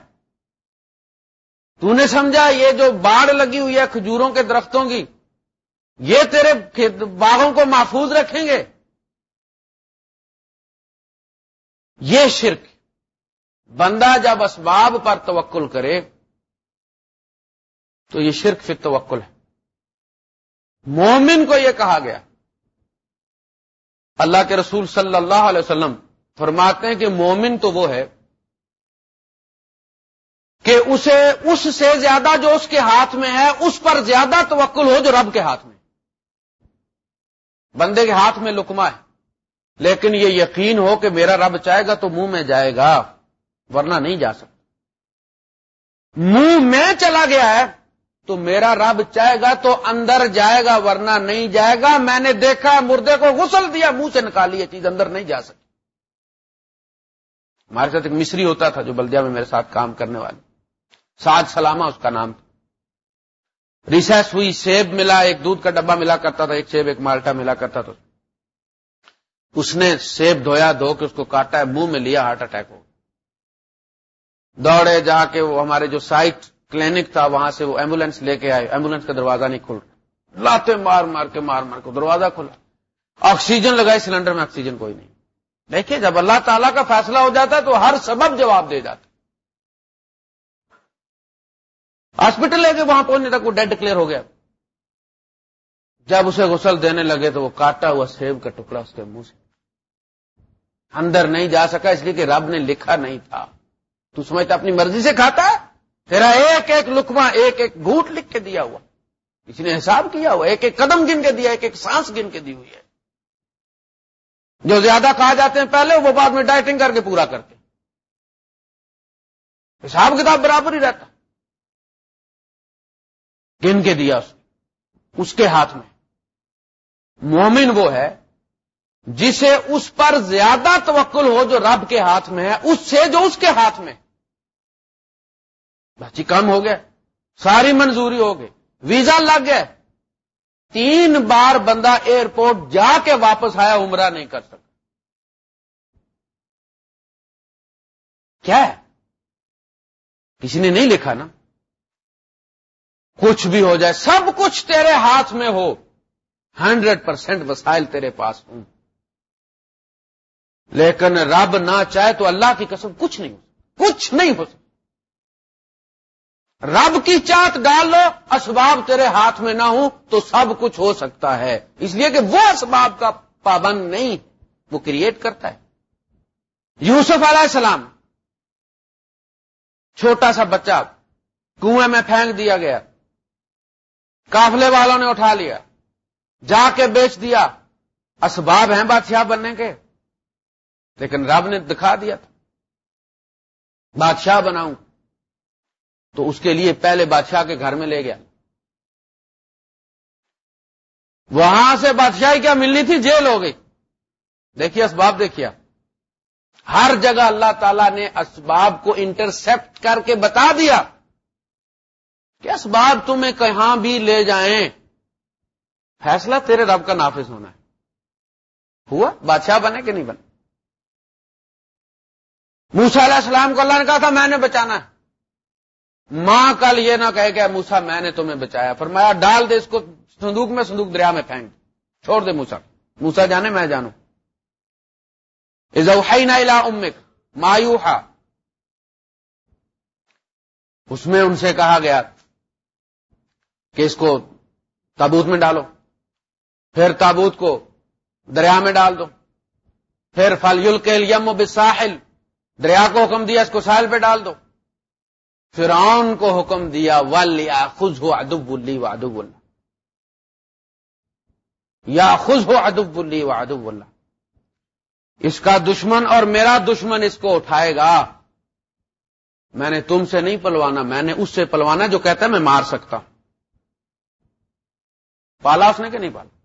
تو نے سمجھا یہ جو باڑ لگی ہوئی ہے کھجوروں کے درختوں کی، یہ تیرے باغوں کو محفوظ رکھیں گے؟ یہ شرک۔ بندہ جب اسباب پر توکل کرے تو یہ شرک پھر توکل ہے۔ مومن کو یہ کہا گیا۔ اللہ کے رسول صلی اللہ علیہ وسلم فرماتے ہیں کہ مومن تو وہ ہے کہ اسے اس سے زیادہ جو اس کے ہاتھ میں ہے، اس پر زیادہ توکل ہو جو رب کے ہاتھ میں۔ بندے کے ہاتھ میں لکما ہے۔ لیکن یہ یقین ہو کہ میرا رب چاہے گا تو منہ میں جائے گا، ورنہ نہیں جا سکتا۔ منہ میں چلا گیا ہے۔ تو میرا رب چاہے گا تو اندر جائے گا ورنہ نہیں جائے گا۔ میں نے دیکھا، مردے کو غسل دیا، منہ سے نکالی یہ چیز، اندر نہیں جا سکتی ہمارے ساتھ ایک مصری ہوتا تھا جو بلدیا میں میرے ساتھ کام کرنے والے ساج سلامہ اس کا نام تھا۔ ریسیس ہوئی، سیب ملا، ایک دودھ کا ڈبا ملا کرتا تھا، ایک سیب، ایک مالٹا ملا کرتا تھا۔ اس نے سیب دھویا، دھو کے اس کو کاٹا ہے منہ میں لیا، ہارٹ اٹیک ہو دوڑے جا کے وہ ہمارے جو سائٹ کلینک تھا، وہاں سے وہ ایمبولینس لے کے آئے۔ ایمبولینس کا دروازہ نہیں کھل۔ لاتے مار مار کے مار مار کے دروازہ کھلا۔ آکسیجن لگائی، سلنڈر میں آکسیجن کوئی نہیں۔ دیکھیے جب اللہ تعالیٰ کا فیصلہ ہو جاتا ہے تو ہر سبب جواب دے جاتا ہاسپٹل لے کے وہاں پہنچنے تک وہ ڈیڈ کلیئر ہو گیا۔ جب اسے غسل دینے لگے تو وہ کاٹا ہوا سیب کا ٹکڑا اس کے منہ سے۔ اندر نہیں جا سکا، اس لیے کہ رب نے لکھا نہیں تھا۔ تو سمجھتا اپنی مرضی سے کھاتا ہے۔ تیرا ایک ایک لکما ایک ایک گھوٹ لکھ کے دیا ہوا۔ کسی نے حساب کیا ہوا، ایک ایک قدم گن کے دیا، ایک ایک سانس گن کے دی ہوئی ہے۔ جو زیادہ کہا جاتے ہیں پہلے، وہ بعد میں ڈائٹنگ کر کے پورا کرتے حساب کتاب برابر ہی رہتا۔ گن کے دیا اس اس کے ہاتھ میں۔ مومن وہ ہے جسے اس پر زیادہ توکل ہو جو رب کے ہاتھ میں ہے، اس سے جو اس کے ہاتھ میں۔ بچی کم ہو گیا ساری منظوری ہو گئی، ویزا لگ گیا تین بار بندہ ایئرپورٹ جا کے واپس آیا، عمرہ نہیں کر سکتا کیا ہے؟ کسی نے نہیں لکھا نا؟ کچھ بھی ہو جائے، سب کچھ تیرے ہاتھ میں ہو۔ ہنڈریڈ پرسینٹ وسائل تیرے پاس ہوں۔ لیکن رب نہ چاہے تو اللہ کی قسم کچھ نہیں ہو کچھ نہیں ہو سکتا۔ رب کی چاٹ ڈال لو، اسباب تیرے ہاتھ میں نہ ہوں تو سب کچھ ہو سکتا ہے۔ اس لیے کہ وہ اسباب کا پابند نہیں، وہ کریٹ کرتا ہے۔ یوسف علیہ السلام، چھوٹا سا بچہ، کنویں میں پھینک دیا گیا۔ کافلے والوں نے اٹھا لیا۔ جا کے بیچ دیا۔ اسباب ہیں بادشاہ بننے کے۔ لیکن رب نے دکھا دیا تھا۔ بادشاہ بناؤں۔ تو اس کے لیے پہلے بادشاہ کے گھر میں لے گیا۔ وہاں سے بادشاہی کیا ملنی تھی؟ جیل ہو گئی۔ دیکھیے اسباب، دیکھیے ہر جگہ اللہ تعالی نے اسباب کو انٹرسپٹ کر کے بتا دیا۔ کہ اسباب تمہیں کہاں بھی لے جائیں۔ فیصلہ تیرے رب کا نافذ ہونا ہے۔ ہوا؟ بادشاہ بنے کہ نہیں بنے؟ موسا علیہ السلام کو اللہ نے کہا تھا، میں نے بچانا ہے۔ ماں کل یہ نہ کہے کہ موسا، میں نے تمہیں بچایا۔ فرمایا، ڈال دے اس کو صندوق میں، صندوق دریا میں پھینک چھوڑ دے موسا۔ موسا جانے، میں جانوں۔ نہ امک مایوہا اس میں ان سے کہا گیا کہ اس کو تابوت میں ڈالو۔ پھر تابوت کو دریا میں ڈال دو۔ پھر فل یل کے یم و بساحل دریا کو حکم دیا اس کو ساحل پہ ڈال دو۔ فرعون کو حکم دیا ولیا خز ہو ادب اللی و ادب اللہ یا خز ہو ادب اللی و ادب اللہ اس کا دشمن اور میرا دشمن اس کو اٹھائے گا۔ میں نے تم سے نہیں پلوانا، میں نے اس سے پلوانا جو کہتا ہے میں مار سکتا ہوں۔ پالا اس نے کہ نہیں پالا؟